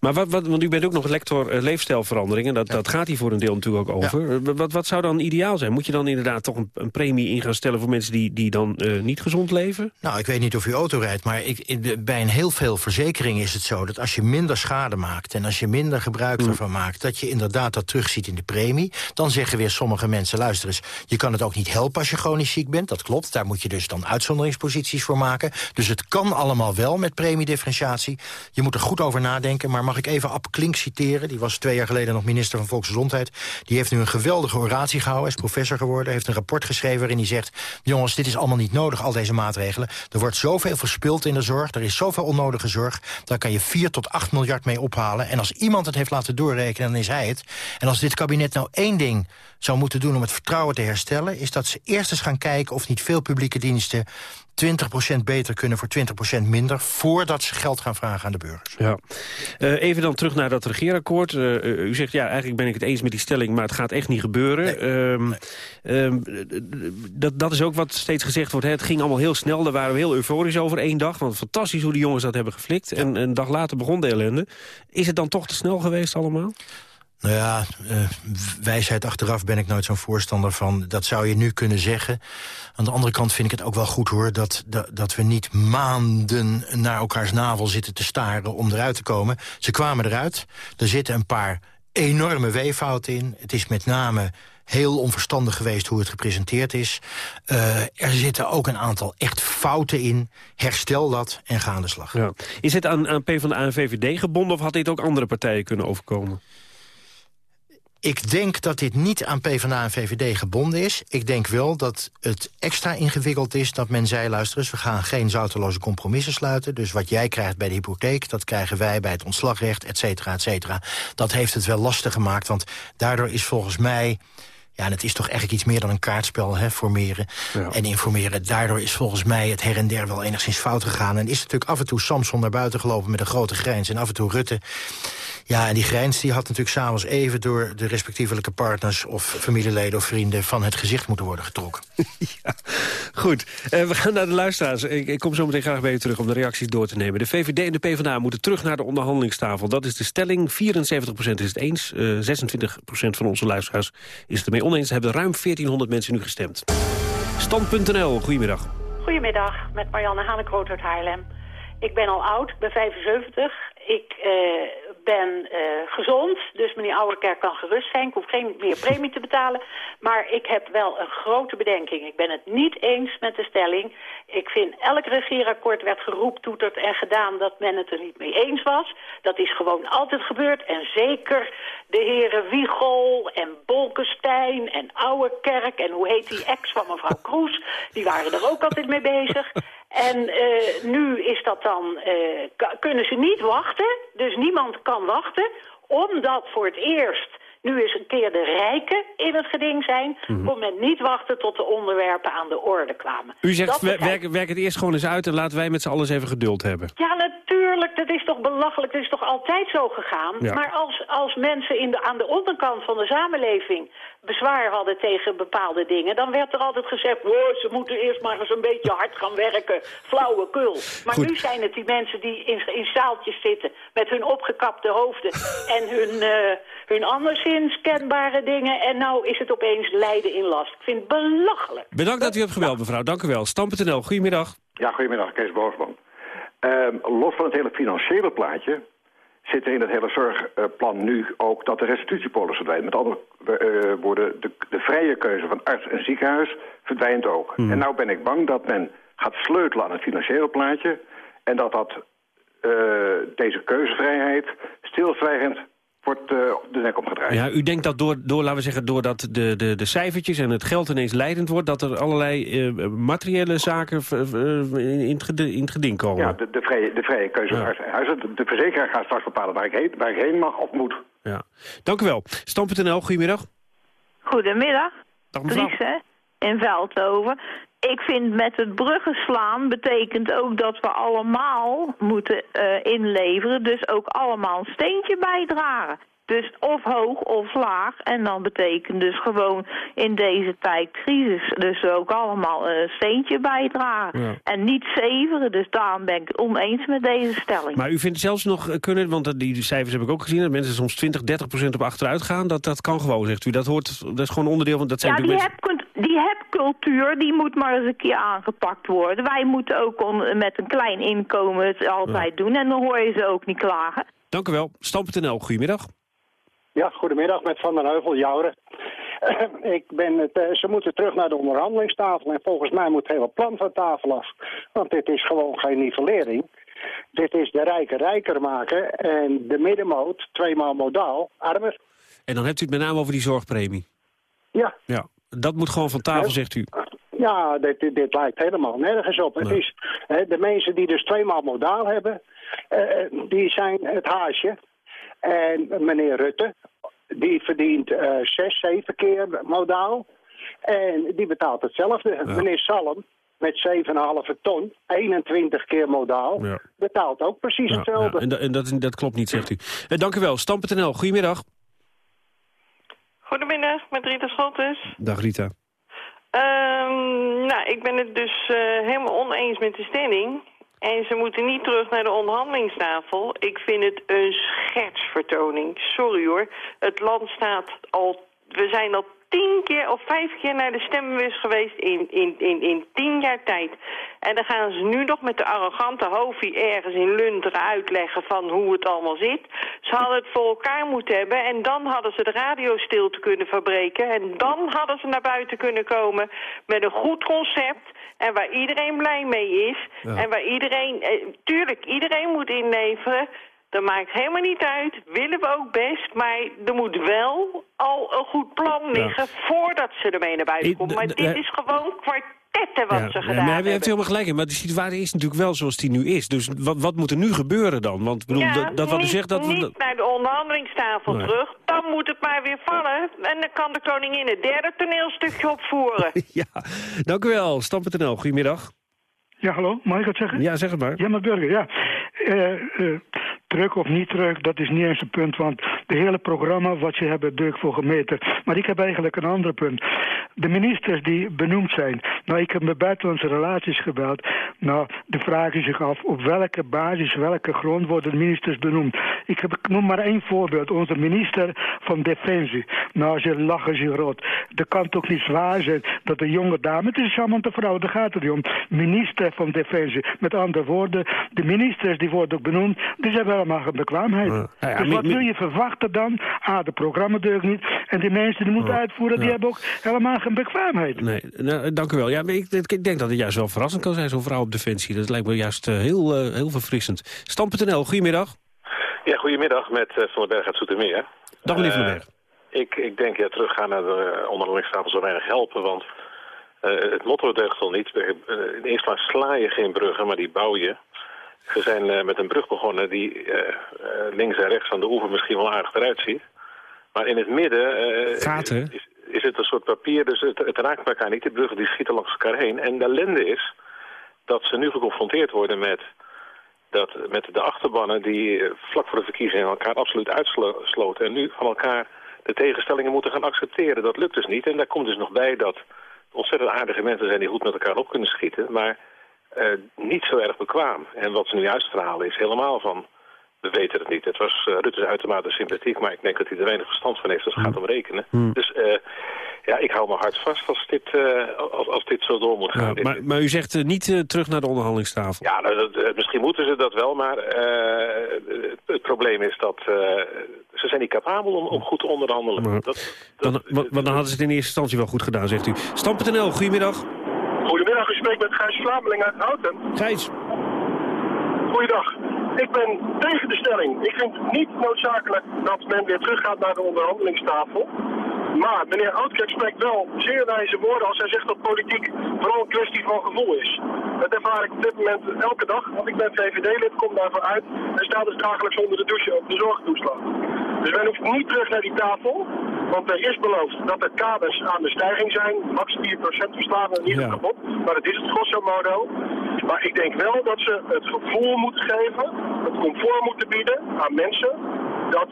[SPEAKER 19] Maar wat, wat, want u bent ook nog lector uh, leefstijlveranderingen. Dat, dat gaat hier voor een deel natuurlijk ook over. Wat, wat zou dan ideaal zijn? Moet je dan inderdaad toch een, een premie in gaan stellen... voor mensen die, die dan uh, niet gezond leven?
[SPEAKER 28] Nou, ik weet niet of u auto rijdt... maar ik, bij een heel veel verzekeringen is het zo... dat als je minder schade maakt en als je minder gebruik mm. ervan maakt... dat je inderdaad dat terugziet in de premie. Dan zeggen weer sommige mensen... luister eens, je kan het ook niet helpen als je chronisch ziek bent. Dat klopt, daar moet je dus dan uitzonderingsposities voor maken. Dus het kan allemaal wel met premiedifferentiatie. Je moet er goed over nadenken. Maar mag ik even Ab Klink citeren? Die was twee jaar geleden nog minister van Volksgezondheid. Die heeft nu een geweldige oratie gehouden. is professor geworden. Heeft een rapport geschreven waarin hij zegt... jongens, dit is allemaal niet nodig, al deze maatregelen. Er wordt zoveel verspild in de zorg. Er is zoveel onnodige zorg. Daar kan je 4 tot 8 miljard mee ophalen. En als iemand het heeft laten doorrekenen, dan is hij het. En als dit kabinet nou één ding zou moeten doen om het vertrouwen te herstellen... is dat ze eerst eens gaan kijken of niet veel publieke diensten 20% beter kunnen voor 20% minder... voordat ze geld gaan vragen aan de burgers.
[SPEAKER 19] Ja. Uh, even dan terug naar dat regeerakkoord. Uh, u zegt, ja, eigenlijk ben ik het eens met die stelling... maar het gaat echt niet gebeuren. Nee. Um, nee. Um, dat, dat is ook wat steeds gezegd wordt. Hè. Het ging allemaal heel snel. Daar waren we heel euforisch over één dag. Want fantastisch hoe die jongens dat hebben geflikt. Ja. En een dag later begon de ellende. Is het dan toch te snel geweest allemaal?
[SPEAKER 28] Nou ja, uh, wijsheid achteraf ben ik nooit zo'n voorstander van. Dat zou je nu kunnen zeggen. Aan de andere kant vind ik het ook wel goed hoor... dat, dat, we niet maanden naar elkaars navel zitten te staren om eruit te komen. Ze kwamen eruit. Er zitten een paar enorme weeffouten in. Het is met name heel onverstandig geweest hoe het gepresenteerd is. Uh, er zitten ook een aantal echt fouten in. Herstel dat en ga aan de slag.
[SPEAKER 19] Ja. Is het aan, aan PvdA en VVD gebonden of had dit ook andere partijen kunnen overkomen?
[SPEAKER 28] Ik denk dat dit niet aan PvdA en VVD gebonden is. Ik denk wel dat het extra ingewikkeld is dat men zei... luister eens, we gaan geen zouteloze compromissen sluiten. Dus wat jij krijgt bij de hypotheek, dat krijgen wij bij het ontslagrecht, et cetera, et cetera. Dat heeft het wel lastig gemaakt, want daardoor is volgens mij... Ja, en het is toch eigenlijk iets meer dan een kaartspel, hè, formeren ja. en informeren. Daardoor is volgens mij het her en der wel enigszins fout gegaan. En is natuurlijk af en toe Samson naar buiten gelopen met een grote grijns... en af en toe Rutte ja, en die grijns die had natuurlijk s'avonds even... door de respectievelijke partners of familieleden of vrienden... van het gezicht moeten worden getrokken.
[SPEAKER 19] ja, goed. Uh, we gaan naar de luisteraars. Ik, ik, kom zo meteen graag bij je terug om de reacties door te nemen. De VVD en de PvdA moeten terug naar de onderhandelingstafel. Dat is de stelling. 74% is het eens. Uh, 26% van onze luisteraars is het ermee oneens. Er hebben ruim 1400 mensen nu gestemd. Stand.nl, goedemiddag.
[SPEAKER 29] Goedemiddag, met Marianne Hanekroot uit Haarlem. Ik ben al oud, ben 75. Ik uh, ben uh, gezond, dus meneer Ouwerkerk kan gerust zijn. Ik hoef geen meer premie te betalen. Maar ik heb wel een grote bedenking. Ik ben het niet eens met de stelling. Ik vind elk regeerakkoord werd geroeptoeterd en gedaan dat men het er niet mee eens was. Dat is gewoon altijd gebeurd. En zeker de heren Wiegel en Bolkestein en Ouwerkerk... en hoe heet die ex van mevrouw Kroes, die waren er ook altijd mee bezig... En uh, nu is dat dan, uh, kunnen ze niet wachten, dus niemand kan wachten, omdat voor het eerst nu eens een keer de rijken in het geding zijn... Mm kon men niet wachten tot de onderwerpen aan de orde kwamen.
[SPEAKER 19] U zegt, werk, werk, het eerst gewoon eens uit en laten wij met z'n allen eens even geduld hebben.
[SPEAKER 29] Ja, natuurlijk. Dat is toch belachelijk. Dat is toch altijd zo gegaan. Ja. Maar als, als mensen in de, aan de onderkant van de samenleving bezwaar hadden tegen bepaalde dingen... dan werd er altijd gezegd, ze moeten eerst maar eens een beetje hard gaan werken. Flauwekul. Maar Goed. nu zijn het die mensen die in, in zaaltjes zitten... met hun opgekapte hoofden en hun, uh, hun anderszins kenbare dingen... en nou is het opeens lijden in last. Ik vind het belachelijk.
[SPEAKER 19] Bedankt dat u hebt gebeld, mevrouw. Dank u wel. Stam.nl, goedemiddag.
[SPEAKER 30] Ja, goedemiddag, Kees Boosman. Uh, los van het hele financiële plaatje zit er in het hele zorgplan nu ook dat de restitutiepolis verdwijnt. Met andere uh, woorden, de, de, vrije keuze van arts en ziekenhuis verdwijnt ook.
[SPEAKER 19] Hmm.
[SPEAKER 30] Mm. En nou ben ik bang dat men gaat sleutelen aan het financiële plaatje... en dat dat uh, deze keuzevrijheid stilzwijgend wordt uh, de nek omgedraaid.
[SPEAKER 19] Ja, u denkt dat door, door laten we zeggen, doordat de, de, de cijfertjes en het geld ineens leidend wordt... dat er allerlei uh, materiële zaken in, het geding, in het geding komen?
[SPEAKER 30] Ja, de, de, vrije, de vrije keuze ja. de, de verzekeraar gaat straks bepalen waar ik, heen, waar ik heen mag of moet.
[SPEAKER 19] Ja. Dank u wel. Stam.nl, goedemiddag.
[SPEAKER 31] Goedemiddag.
[SPEAKER 19] Dag mevrouw.
[SPEAKER 31] Lies, in Veldhoven. Ik vind met het bruggen slaan betekent ook dat we allemaal moeten eh, inleveren. Dus ook allemaal een steentje bijdragen. Dus of hoog of laag. En dan betekent dus gewoon in deze tijd crisis. Dus ook allemaal een steentje bijdragen.
[SPEAKER 19] Ja.
[SPEAKER 31] En niet zeveren. Dus daarom ben ik oneens met deze stelling.
[SPEAKER 19] Maar u vindt zelfs nog eh, kunnen, want die cijfers heb ik ook gezien... dat mensen soms 20, 30 procent op achteruit gaan. Dat, dat kan gewoon, zegt u. Dat, hoort, dat is gewoon onderdeel van... Dat zijn
[SPEAKER 31] Ja, die, heb, die hebcultuur, die moet maar eens een keer aangepakt worden. Wij moeten ook on- met een klein inkomen het altijd doen. En dan hoor je ze ook niet klagen.
[SPEAKER 19] Dank u wel. Stam.nl, goedemiddag.
[SPEAKER 32] Ja, goedemiddag met Van den Heuvel, Jouren. ik ben het, eh, ze moeten terug naar de onderhandelingstafel en volgens mij moet het hele plan van tafel af. Want dit is gewoon geen nivellering. Dit is de rijken rijker maken en de middenmoot, tweemaal modaal, armer.
[SPEAKER 19] En dan hebt u het met name over die zorgpremie.
[SPEAKER 32] Ja.
[SPEAKER 19] Ja, dat moet gewoon van tafel, zegt u.
[SPEAKER 32] Ja, dit, dit, dit lijkt helemaal nergens op. Het is, hè, de mensen die dus tweemaal modaal hebben, eh, die zijn het haasje. En meneer Rutte, die verdient eh, zes, zeven keer modaal. En die betaalt hetzelfde. Meneer Salm, met 7,5 ton, 21 keer modaal,
[SPEAKER 19] Ja.
[SPEAKER 32] betaalt ook precies
[SPEAKER 19] Ja,
[SPEAKER 32] hetzelfde.
[SPEAKER 19] ja, en, da- en dat, dat klopt niet, zegt u. Eh, dank u wel. Stam.nl, goedemiddag.
[SPEAKER 33] Goedemiddag, met Rita Scholtes.
[SPEAKER 19] Dag Rita.
[SPEAKER 33] Ehm, nou, ik ben het dus eh, helemaal oneens met de stelling. En ze moeten niet terug naar de onderhandelingstafel. Ik vind het een schetsvertoning. Sorry hoor. Het land staat al... We zijn al tien keer of vijf keer naar de stemmenbus geweest in, in, in, in tien jaar tijd. En dan gaan ze nu nog met de arrogante hoofdie ergens in Lunteren uitleggen van hoe het allemaal zit. Ze hadden het voor elkaar moeten hebben en dan hadden ze de radiostilte kunnen verbreken. En dan hadden ze naar buiten kunnen komen met een goed concept. En waar iedereen blij mee is.
[SPEAKER 34] Ja.
[SPEAKER 33] En waar iedereen, eh, tuurlijk, iedereen moet inleveren. Dat maakt helemaal niet uit. Willen we ook best. Maar er moet wel al een goed plan liggen voordat ze ermee naar buiten komen. Maar dit
[SPEAKER 19] d-
[SPEAKER 33] is gewoon kwartetten wat ze gedaan
[SPEAKER 19] maar
[SPEAKER 33] hebben.
[SPEAKER 19] u heeft helemaal gelijk in. Maar de situatie is natuurlijk wel zoals die nu is. Dus wat, wat moet er nu gebeuren dan? Want bedoel,
[SPEAKER 33] Ja,
[SPEAKER 19] dat, dat wat u zegt... Dat, we-
[SPEAKER 33] niet naar de onderhandelingstafel
[SPEAKER 19] Nee.
[SPEAKER 33] terug. Dan moet het maar weer vallen. En dan kan de koningin het derde toneelstukje opvoeren.
[SPEAKER 19] ja, dank u wel. Stam.nl, goedemiddag.
[SPEAKER 35] Ja, hallo, mag ik het zeggen?
[SPEAKER 19] Ja, zeg het maar.
[SPEAKER 35] Ja, maar burger, ja. Eh, eh, druk of niet druk, dat is niet eens een punt, want de hele programma wat je hebt, druk voor gemeten. Maar ik heb eigenlijk een ander punt. De ministers die benoemd zijn. Nou, ik heb met buitenlandse relaties gebeld. Nou, de vragen zich af op welke basis, welke grond worden de ministers benoemd. Ik, heb, noem maar één voorbeeld. Onze minister van Defensie. Nou, ze lachen ze rot. Dat kan toch niet zwaar zijn dat een jonge dame... Het is een charmante vrouw, daar gaat het niet om. Minister van Defensie. Met andere woorden, de ministers die worden ook benoemd... die hebben helemaal geen bekwaamheid.
[SPEAKER 19] ja,
[SPEAKER 35] dus wat wil je verwachten dan? Ah, de programma deugt niet. En die mensen die moeten uitvoeren, die hebben ook helemaal geen bekwaamheid.
[SPEAKER 19] Nee, nou, dank u wel. Ja, maar ik, ik denk dat het juist wel verrassend kan zijn, zo'n vrouw op Defensie. Dat lijkt me juist eh, heel, eh, heel verfrissend. Stam.nl, goedemiddag.
[SPEAKER 36] Ja, goedemiddag met eh, Van den Berg uit Zoetermeer.
[SPEAKER 19] Dag meneer Van den Berg.
[SPEAKER 36] Ik, ik denk, ja, teruggaan naar de onderhandelingstafel zou weinig helpen, want eh, het motto deugt wel niet. In de eerste plaats sla je geen bruggen, maar die bouw je. We zijn eh, met een brug begonnen die eh, eh, links en rechts aan de oever misschien wel aardig eruit ziet. Maar in het midden
[SPEAKER 19] Gaten.
[SPEAKER 36] is, is het een soort papier, dus het, het raakt elkaar niet. De bruggen die schieten langs elkaar heen. En de ellende is dat ze nu geconfronteerd worden met dat met de achterbannen die vlak voor de verkiezingen elkaar absoluut uitsloten... en nu van elkaar de tegenstellingen moeten gaan accepteren. Dat lukt dus niet. En daar komt dus nog bij dat ontzettend aardige mensen zijn die goed met elkaar op kunnen schieten... maar eh, niet zo erg bekwaam. En wat ze nu uitstralen is helemaal van... we weten het niet. Het was uh, Rutte is uitermate sympathiek... maar ik denk dat hij er weinig verstand van heeft als het gaat om rekenen. Dus eh, ja, ik hou me hard vast als dit, als, als dit zo door moet gaan.
[SPEAKER 19] Ja, maar, maar u zegt niet terug naar de onderhandelingstafel.
[SPEAKER 36] ja, nou, dat, misschien moeten ze dat wel, maar het, probleem is dat ze zijn niet capabel om, om goed te onderhandelen.
[SPEAKER 19] Maar-
[SPEAKER 36] Dat,
[SPEAKER 19] Dan, want, want dan hadden ze het in eerste instantie wel goed gedaan, zegt u. Stam.nl, goedemiddag.
[SPEAKER 37] U spreekt met Gijs Vlameling uit Houten.
[SPEAKER 19] Gijs.
[SPEAKER 37] Goeiedag. Ik ben tegen de stelling. Ik vind het niet noodzakelijk dat men weer teruggaat naar de onderhandelingstafel. Maar meneer Oudkerk spreekt wel zeer wijze woorden als hij zegt dat politiek vooral een kwestie van gevoel is. Dat ervaar ik op dit moment elke dag, want ik ben VVD-lid, kom daarvoor uit en sta dus dagelijks onder de douche op de zorgtoeslag. Dus men hoeft niet terug naar die tafel, Want er is beloofd dat de kaders aan de stijging zijn. Max 4% verslagen niet
[SPEAKER 19] Ja.
[SPEAKER 37] kapot. Maar dat is het grosso modo. Maar ik denk wel dat ze het gevoel moeten geven, het comfort moeten bieden aan mensen dat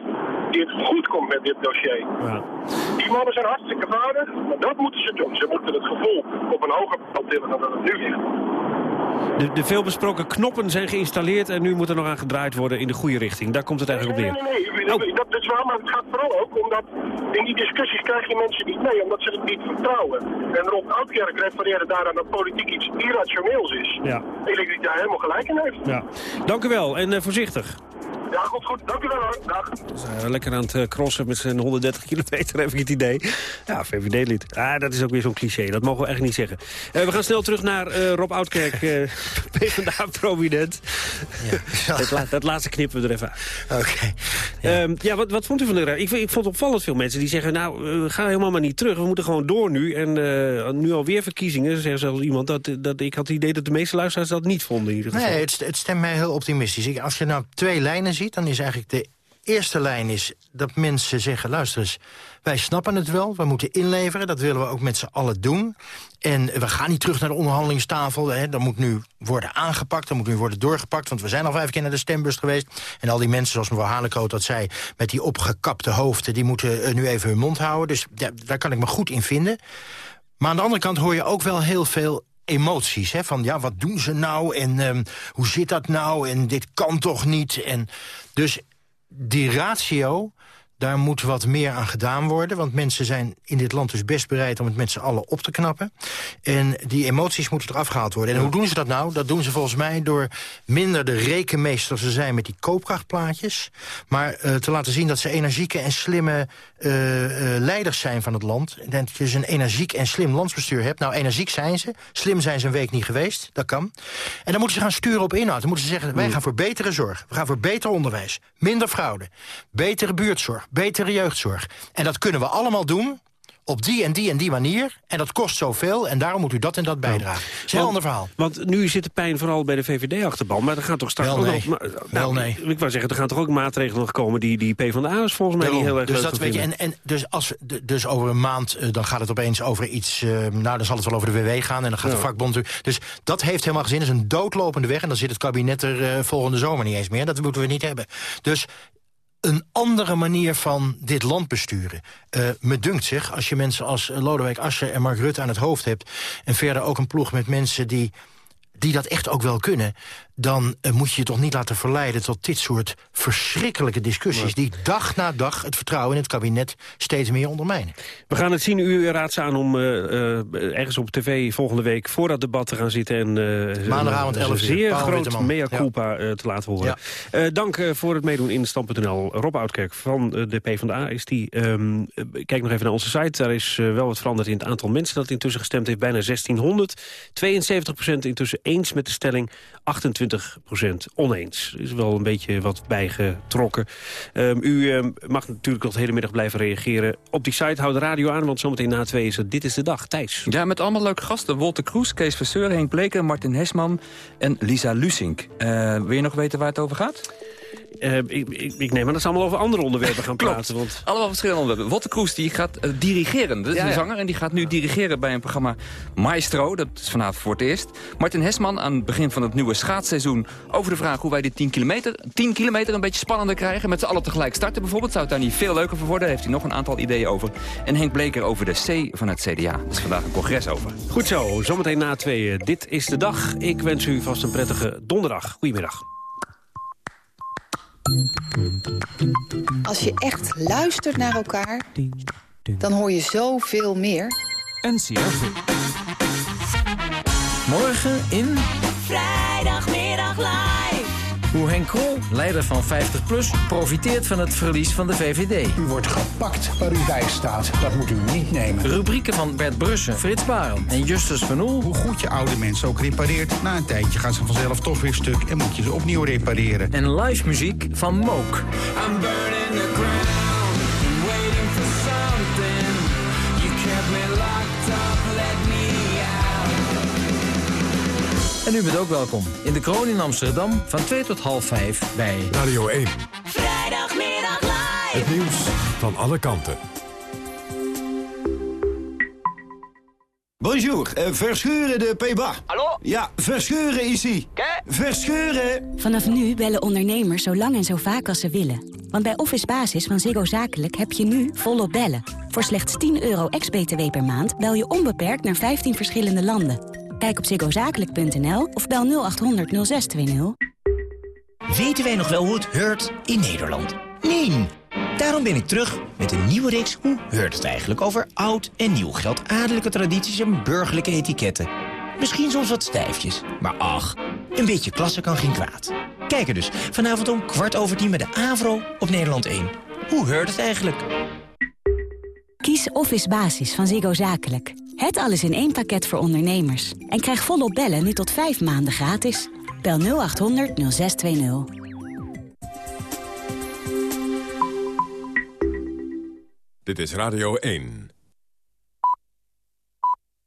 [SPEAKER 37] dit goed komt met dit dossier. Die mannen zijn hartstikke vaardig, maar dat moeten ze doen. Ze moeten het gevoel op een hoger plan tillen dan dat het nu ligt.
[SPEAKER 19] De, de veelbesproken knoppen zijn geïnstalleerd en nu moet er nog aan gedraaid worden in de goede richting. Daar komt het eigenlijk op
[SPEAKER 37] Nee,
[SPEAKER 19] neer.
[SPEAKER 37] nee, nee. nee. Dat, dat is waar, maar het gaat vooral ook omdat in die discussies krijg je mensen niet mee, omdat ze het niet vertrouwen. En Rob Oudkerk refereerde daaraan dat politiek iets irrationeels is.
[SPEAKER 19] Ja.
[SPEAKER 37] Ik denk dat hij daar helemaal gelijk in heeft.
[SPEAKER 19] Ja. Dank u wel en eh, voorzichtig.
[SPEAKER 37] Ja, goed, goed. Dank u wel hoor. Dag.
[SPEAKER 19] Lekker aan het eh, crossen met zijn 130 kilometer, heb ik het idee. Ja, VVD-lid. Ah, dat is ook weer zo'n cliché. Dat mogen we echt niet zeggen. Eh, we gaan snel terug naar eh, Rob Oudkerk, eh PvdA-prominent. Ja. dat, la- dat laatste knippen we er even.
[SPEAKER 28] Oké.
[SPEAKER 19] Ja, ja wat, wat vond u van de Ik, ik vond opvallend veel mensen die zeggen... nou, ga helemaal maar niet terug. We moeten gewoon door nu. En eh, nu alweer verkiezingen, zegt zelfs iemand... Dat, dat ik had het idee dat de meeste luisteraars dat niet vonden in ieder geval.
[SPEAKER 28] Nee, het, het stemt mij heel optimistisch. Ik, als je nou twee lijnen ziet, dan is eigenlijk de eerste lijn is dat mensen zeggen... luister eens, wij snappen het wel, we moeten inleveren. Dat willen we ook met z'n allen doen. En we gaan niet terug naar de onderhandelingstafel. Hè. Dat moet nu worden aangepakt, dat moet nu worden doorgepakt... want we zijn al vijf keer naar de stembus geweest. En al die mensen, zoals mevrouw Hanekoot dat zei... met die opgekapte hoofden, die moeten eh, nu even hun mond houden. Dus daar kan ik me goed in vinden. Maar aan de andere kant hoor je ook wel heel veel emoties. Hè? Van ja, wat doen ze nou en ehm, hoe zit dat nou en dit kan toch niet. En dus die ratio, daar moet wat meer aan gedaan worden. Want mensen zijn in dit land dus best bereid om het met z'n allen op te knappen. En die emoties moeten eraf gehaald worden. En hoe doen ze dat nou? Dat doen ze volgens mij door minder de rekenmeester te zijn met die koopkrachtplaatjes. Maar eh, te laten zien dat ze energieke en slimme eh, eh, leiders zijn van het land. En dat je dus een energiek en slim landsbestuur hebt. Nou, energiek zijn ze. Slim zijn ze een week niet geweest. Dat kan. En dan moeten ze gaan sturen op inhoud. Dan moeten ze zeggen, wij gaan voor betere zorg. We gaan voor beter onderwijs. Minder fraude. Betere buurtzorg. Betere jeugdzorg. En dat kunnen we allemaal doen op die en die en die manier. En dat kost zoveel en daarom moet u dat en dat bijdragen. Dat is een heel ander verhaal.
[SPEAKER 19] Want nu zit de pijn vooral bij de VVD-achterban. Maar er gaan toch straks
[SPEAKER 28] Wel nee.
[SPEAKER 19] ma-
[SPEAKER 28] Wel
[SPEAKER 19] nou,
[SPEAKER 28] nee.
[SPEAKER 19] Ik wou zeggen, er gaan toch ook maatregelen nog komen... die, die PvdA's volgens mij niet heel erg
[SPEAKER 28] dus dat weet je, en, en dus, als, dus over een maand eh, dan gaat het opeens over iets... eh, nou, dan zal het wel over de WW gaan en dan gaat
[SPEAKER 19] Ja.
[SPEAKER 28] de vakbond... Dus dat heeft helemaal geen zin. Dat is een doodlopende weg en dan zit het kabinet er eh, volgende zomer niet eens meer. Dat moeten we niet hebben. Dus een andere manier van dit land besturen. Eh, me dunkt zich, als je mensen als Lodewijk Asscher en Mark Rutte aan het hoofd hebt... en verder ook een ploeg met mensen die, die dat echt ook wel kunnen... dan eh, moet je je toch niet laten verleiden tot dit soort verschrikkelijke discussies... die dag na dag het vertrouwen in het kabinet steeds meer ondermijnen.
[SPEAKER 19] We gaan het zien. U raadt ze aan om eh, eh, ergens op tv volgende week... voor dat debat te gaan zitten en
[SPEAKER 28] Maandagavond
[SPEAKER 19] een
[SPEAKER 28] 11 uur.
[SPEAKER 19] zeer
[SPEAKER 28] Paul
[SPEAKER 19] groot
[SPEAKER 28] Witteman.
[SPEAKER 19] mea culpa te laten horen. Dank voor het meedoen in Stam.nl. Rob Oudkerk van de PvdA is die. Eh, kijk nog even naar onze site. Daar is wel wat veranderd in het aantal mensen dat intussen gestemd heeft. Bijna 1600. 72% intussen eens met de stelling. 28 oneens. Er is wel een beetje wat bijgetrokken. U mag natuurlijk nog de hele middag blijven reageren. Op die site houd de radio aan, want zometeen na twee is het Dit is de Dag. Thijs.
[SPEAKER 38] Ja, met allemaal leuke gasten. Wolter Kroes, Kees Verseur, Henk Bleker, Martin Hesman en Lisa Lusink. Wil je nog weten waar het over gaat?
[SPEAKER 19] Eh, ik, ik, ik neem aan dat ze allemaal over andere onderwerpen gaan praten. Want...
[SPEAKER 38] Allemaal verschillende onderwerpen. Wolter Kroes die gaat eh, dirigeren. Dat is
[SPEAKER 19] Ja,
[SPEAKER 38] een zanger en die gaat nu dirigeren bij een programma Maestro. Dat is vanavond voor het eerst. Martin Hesman aan het begin van het nieuwe schaatsseizoen... over de vraag hoe wij die 10 kilometer, 10 kilometer een beetje spannender krijgen. Met z'n allen tegelijk starten bijvoorbeeld. Zou het daar niet veel leuker voor worden? Daar heeft hij nog een aantal ideeën over. En Henk Bleker over de C van het CDA. Er is vandaag een congres over.
[SPEAKER 19] Goed zo, zometeen na tweeën. Dit is de dag. Ik wens u vast een prettige donderdag. Goedemiddag.
[SPEAKER 39] Als je echt luistert naar elkaar, dan hoor je zoveel meer.
[SPEAKER 40] NCRV. Morgen in...
[SPEAKER 41] Vrijdagmiddag live.
[SPEAKER 40] Hoe Henk Krol, leider van 50PLUS, profiteert van het verlies van de VVD. U wordt gepakt waar u bij staat. Dat moet u niet nemen. Rubrieken van Bert Brussen, Frits Barend en Justus Van Oel.
[SPEAKER 42] Hoe goed je oude mensen ook repareert, na een tijdje gaan ze vanzelf toch weer stuk en moet je ze opnieuw repareren.
[SPEAKER 40] En live muziek van Mook.
[SPEAKER 41] I'm burning the ground,
[SPEAKER 40] En u bent ook welkom in de kroon in Amsterdam van 2 tot half 5 bij
[SPEAKER 1] Radio 1.
[SPEAKER 41] Vrijdagmiddag live.
[SPEAKER 1] Het nieuws van alle kanten.
[SPEAKER 43] Bonjour, eh, uh, verscheuren de Peba.
[SPEAKER 44] Hallo?
[SPEAKER 43] Ja, verscheuren is ie. Verscheuren!
[SPEAKER 45] Vanaf nu bellen ondernemers zo lang en zo vaak als ze willen. Want bij Office Basis van Ziggo Zakelijk heb je nu volop bellen. Voor slechts 10 euro ex-BTW per maand bel je onbeperkt naar 15 verschillende landen. Kijk op ziggozakelijk.nl of bel 0800 0620.
[SPEAKER 10] Weten wij nog wel hoe het heurt in Nederland? Nee! Daarom ben ik terug met een nieuwe reeks Hoe heurt het eigenlijk over oud en nieuw geld, adellijke tradities en burgerlijke etiketten. Misschien soms wat stijfjes, maar ach, een beetje klasse kan geen kwaad. Kijk er dus vanavond om kwart over tien bij de AVRO op Nederland 1. Hoe heurt het eigenlijk?
[SPEAKER 45] Kies Office Basis van Ziggo Zakelijk. Het alles in één pakket voor ondernemers. En krijg volop bellen nu tot vijf maanden gratis. Bel 0800 0620.
[SPEAKER 1] Dit is Radio 1.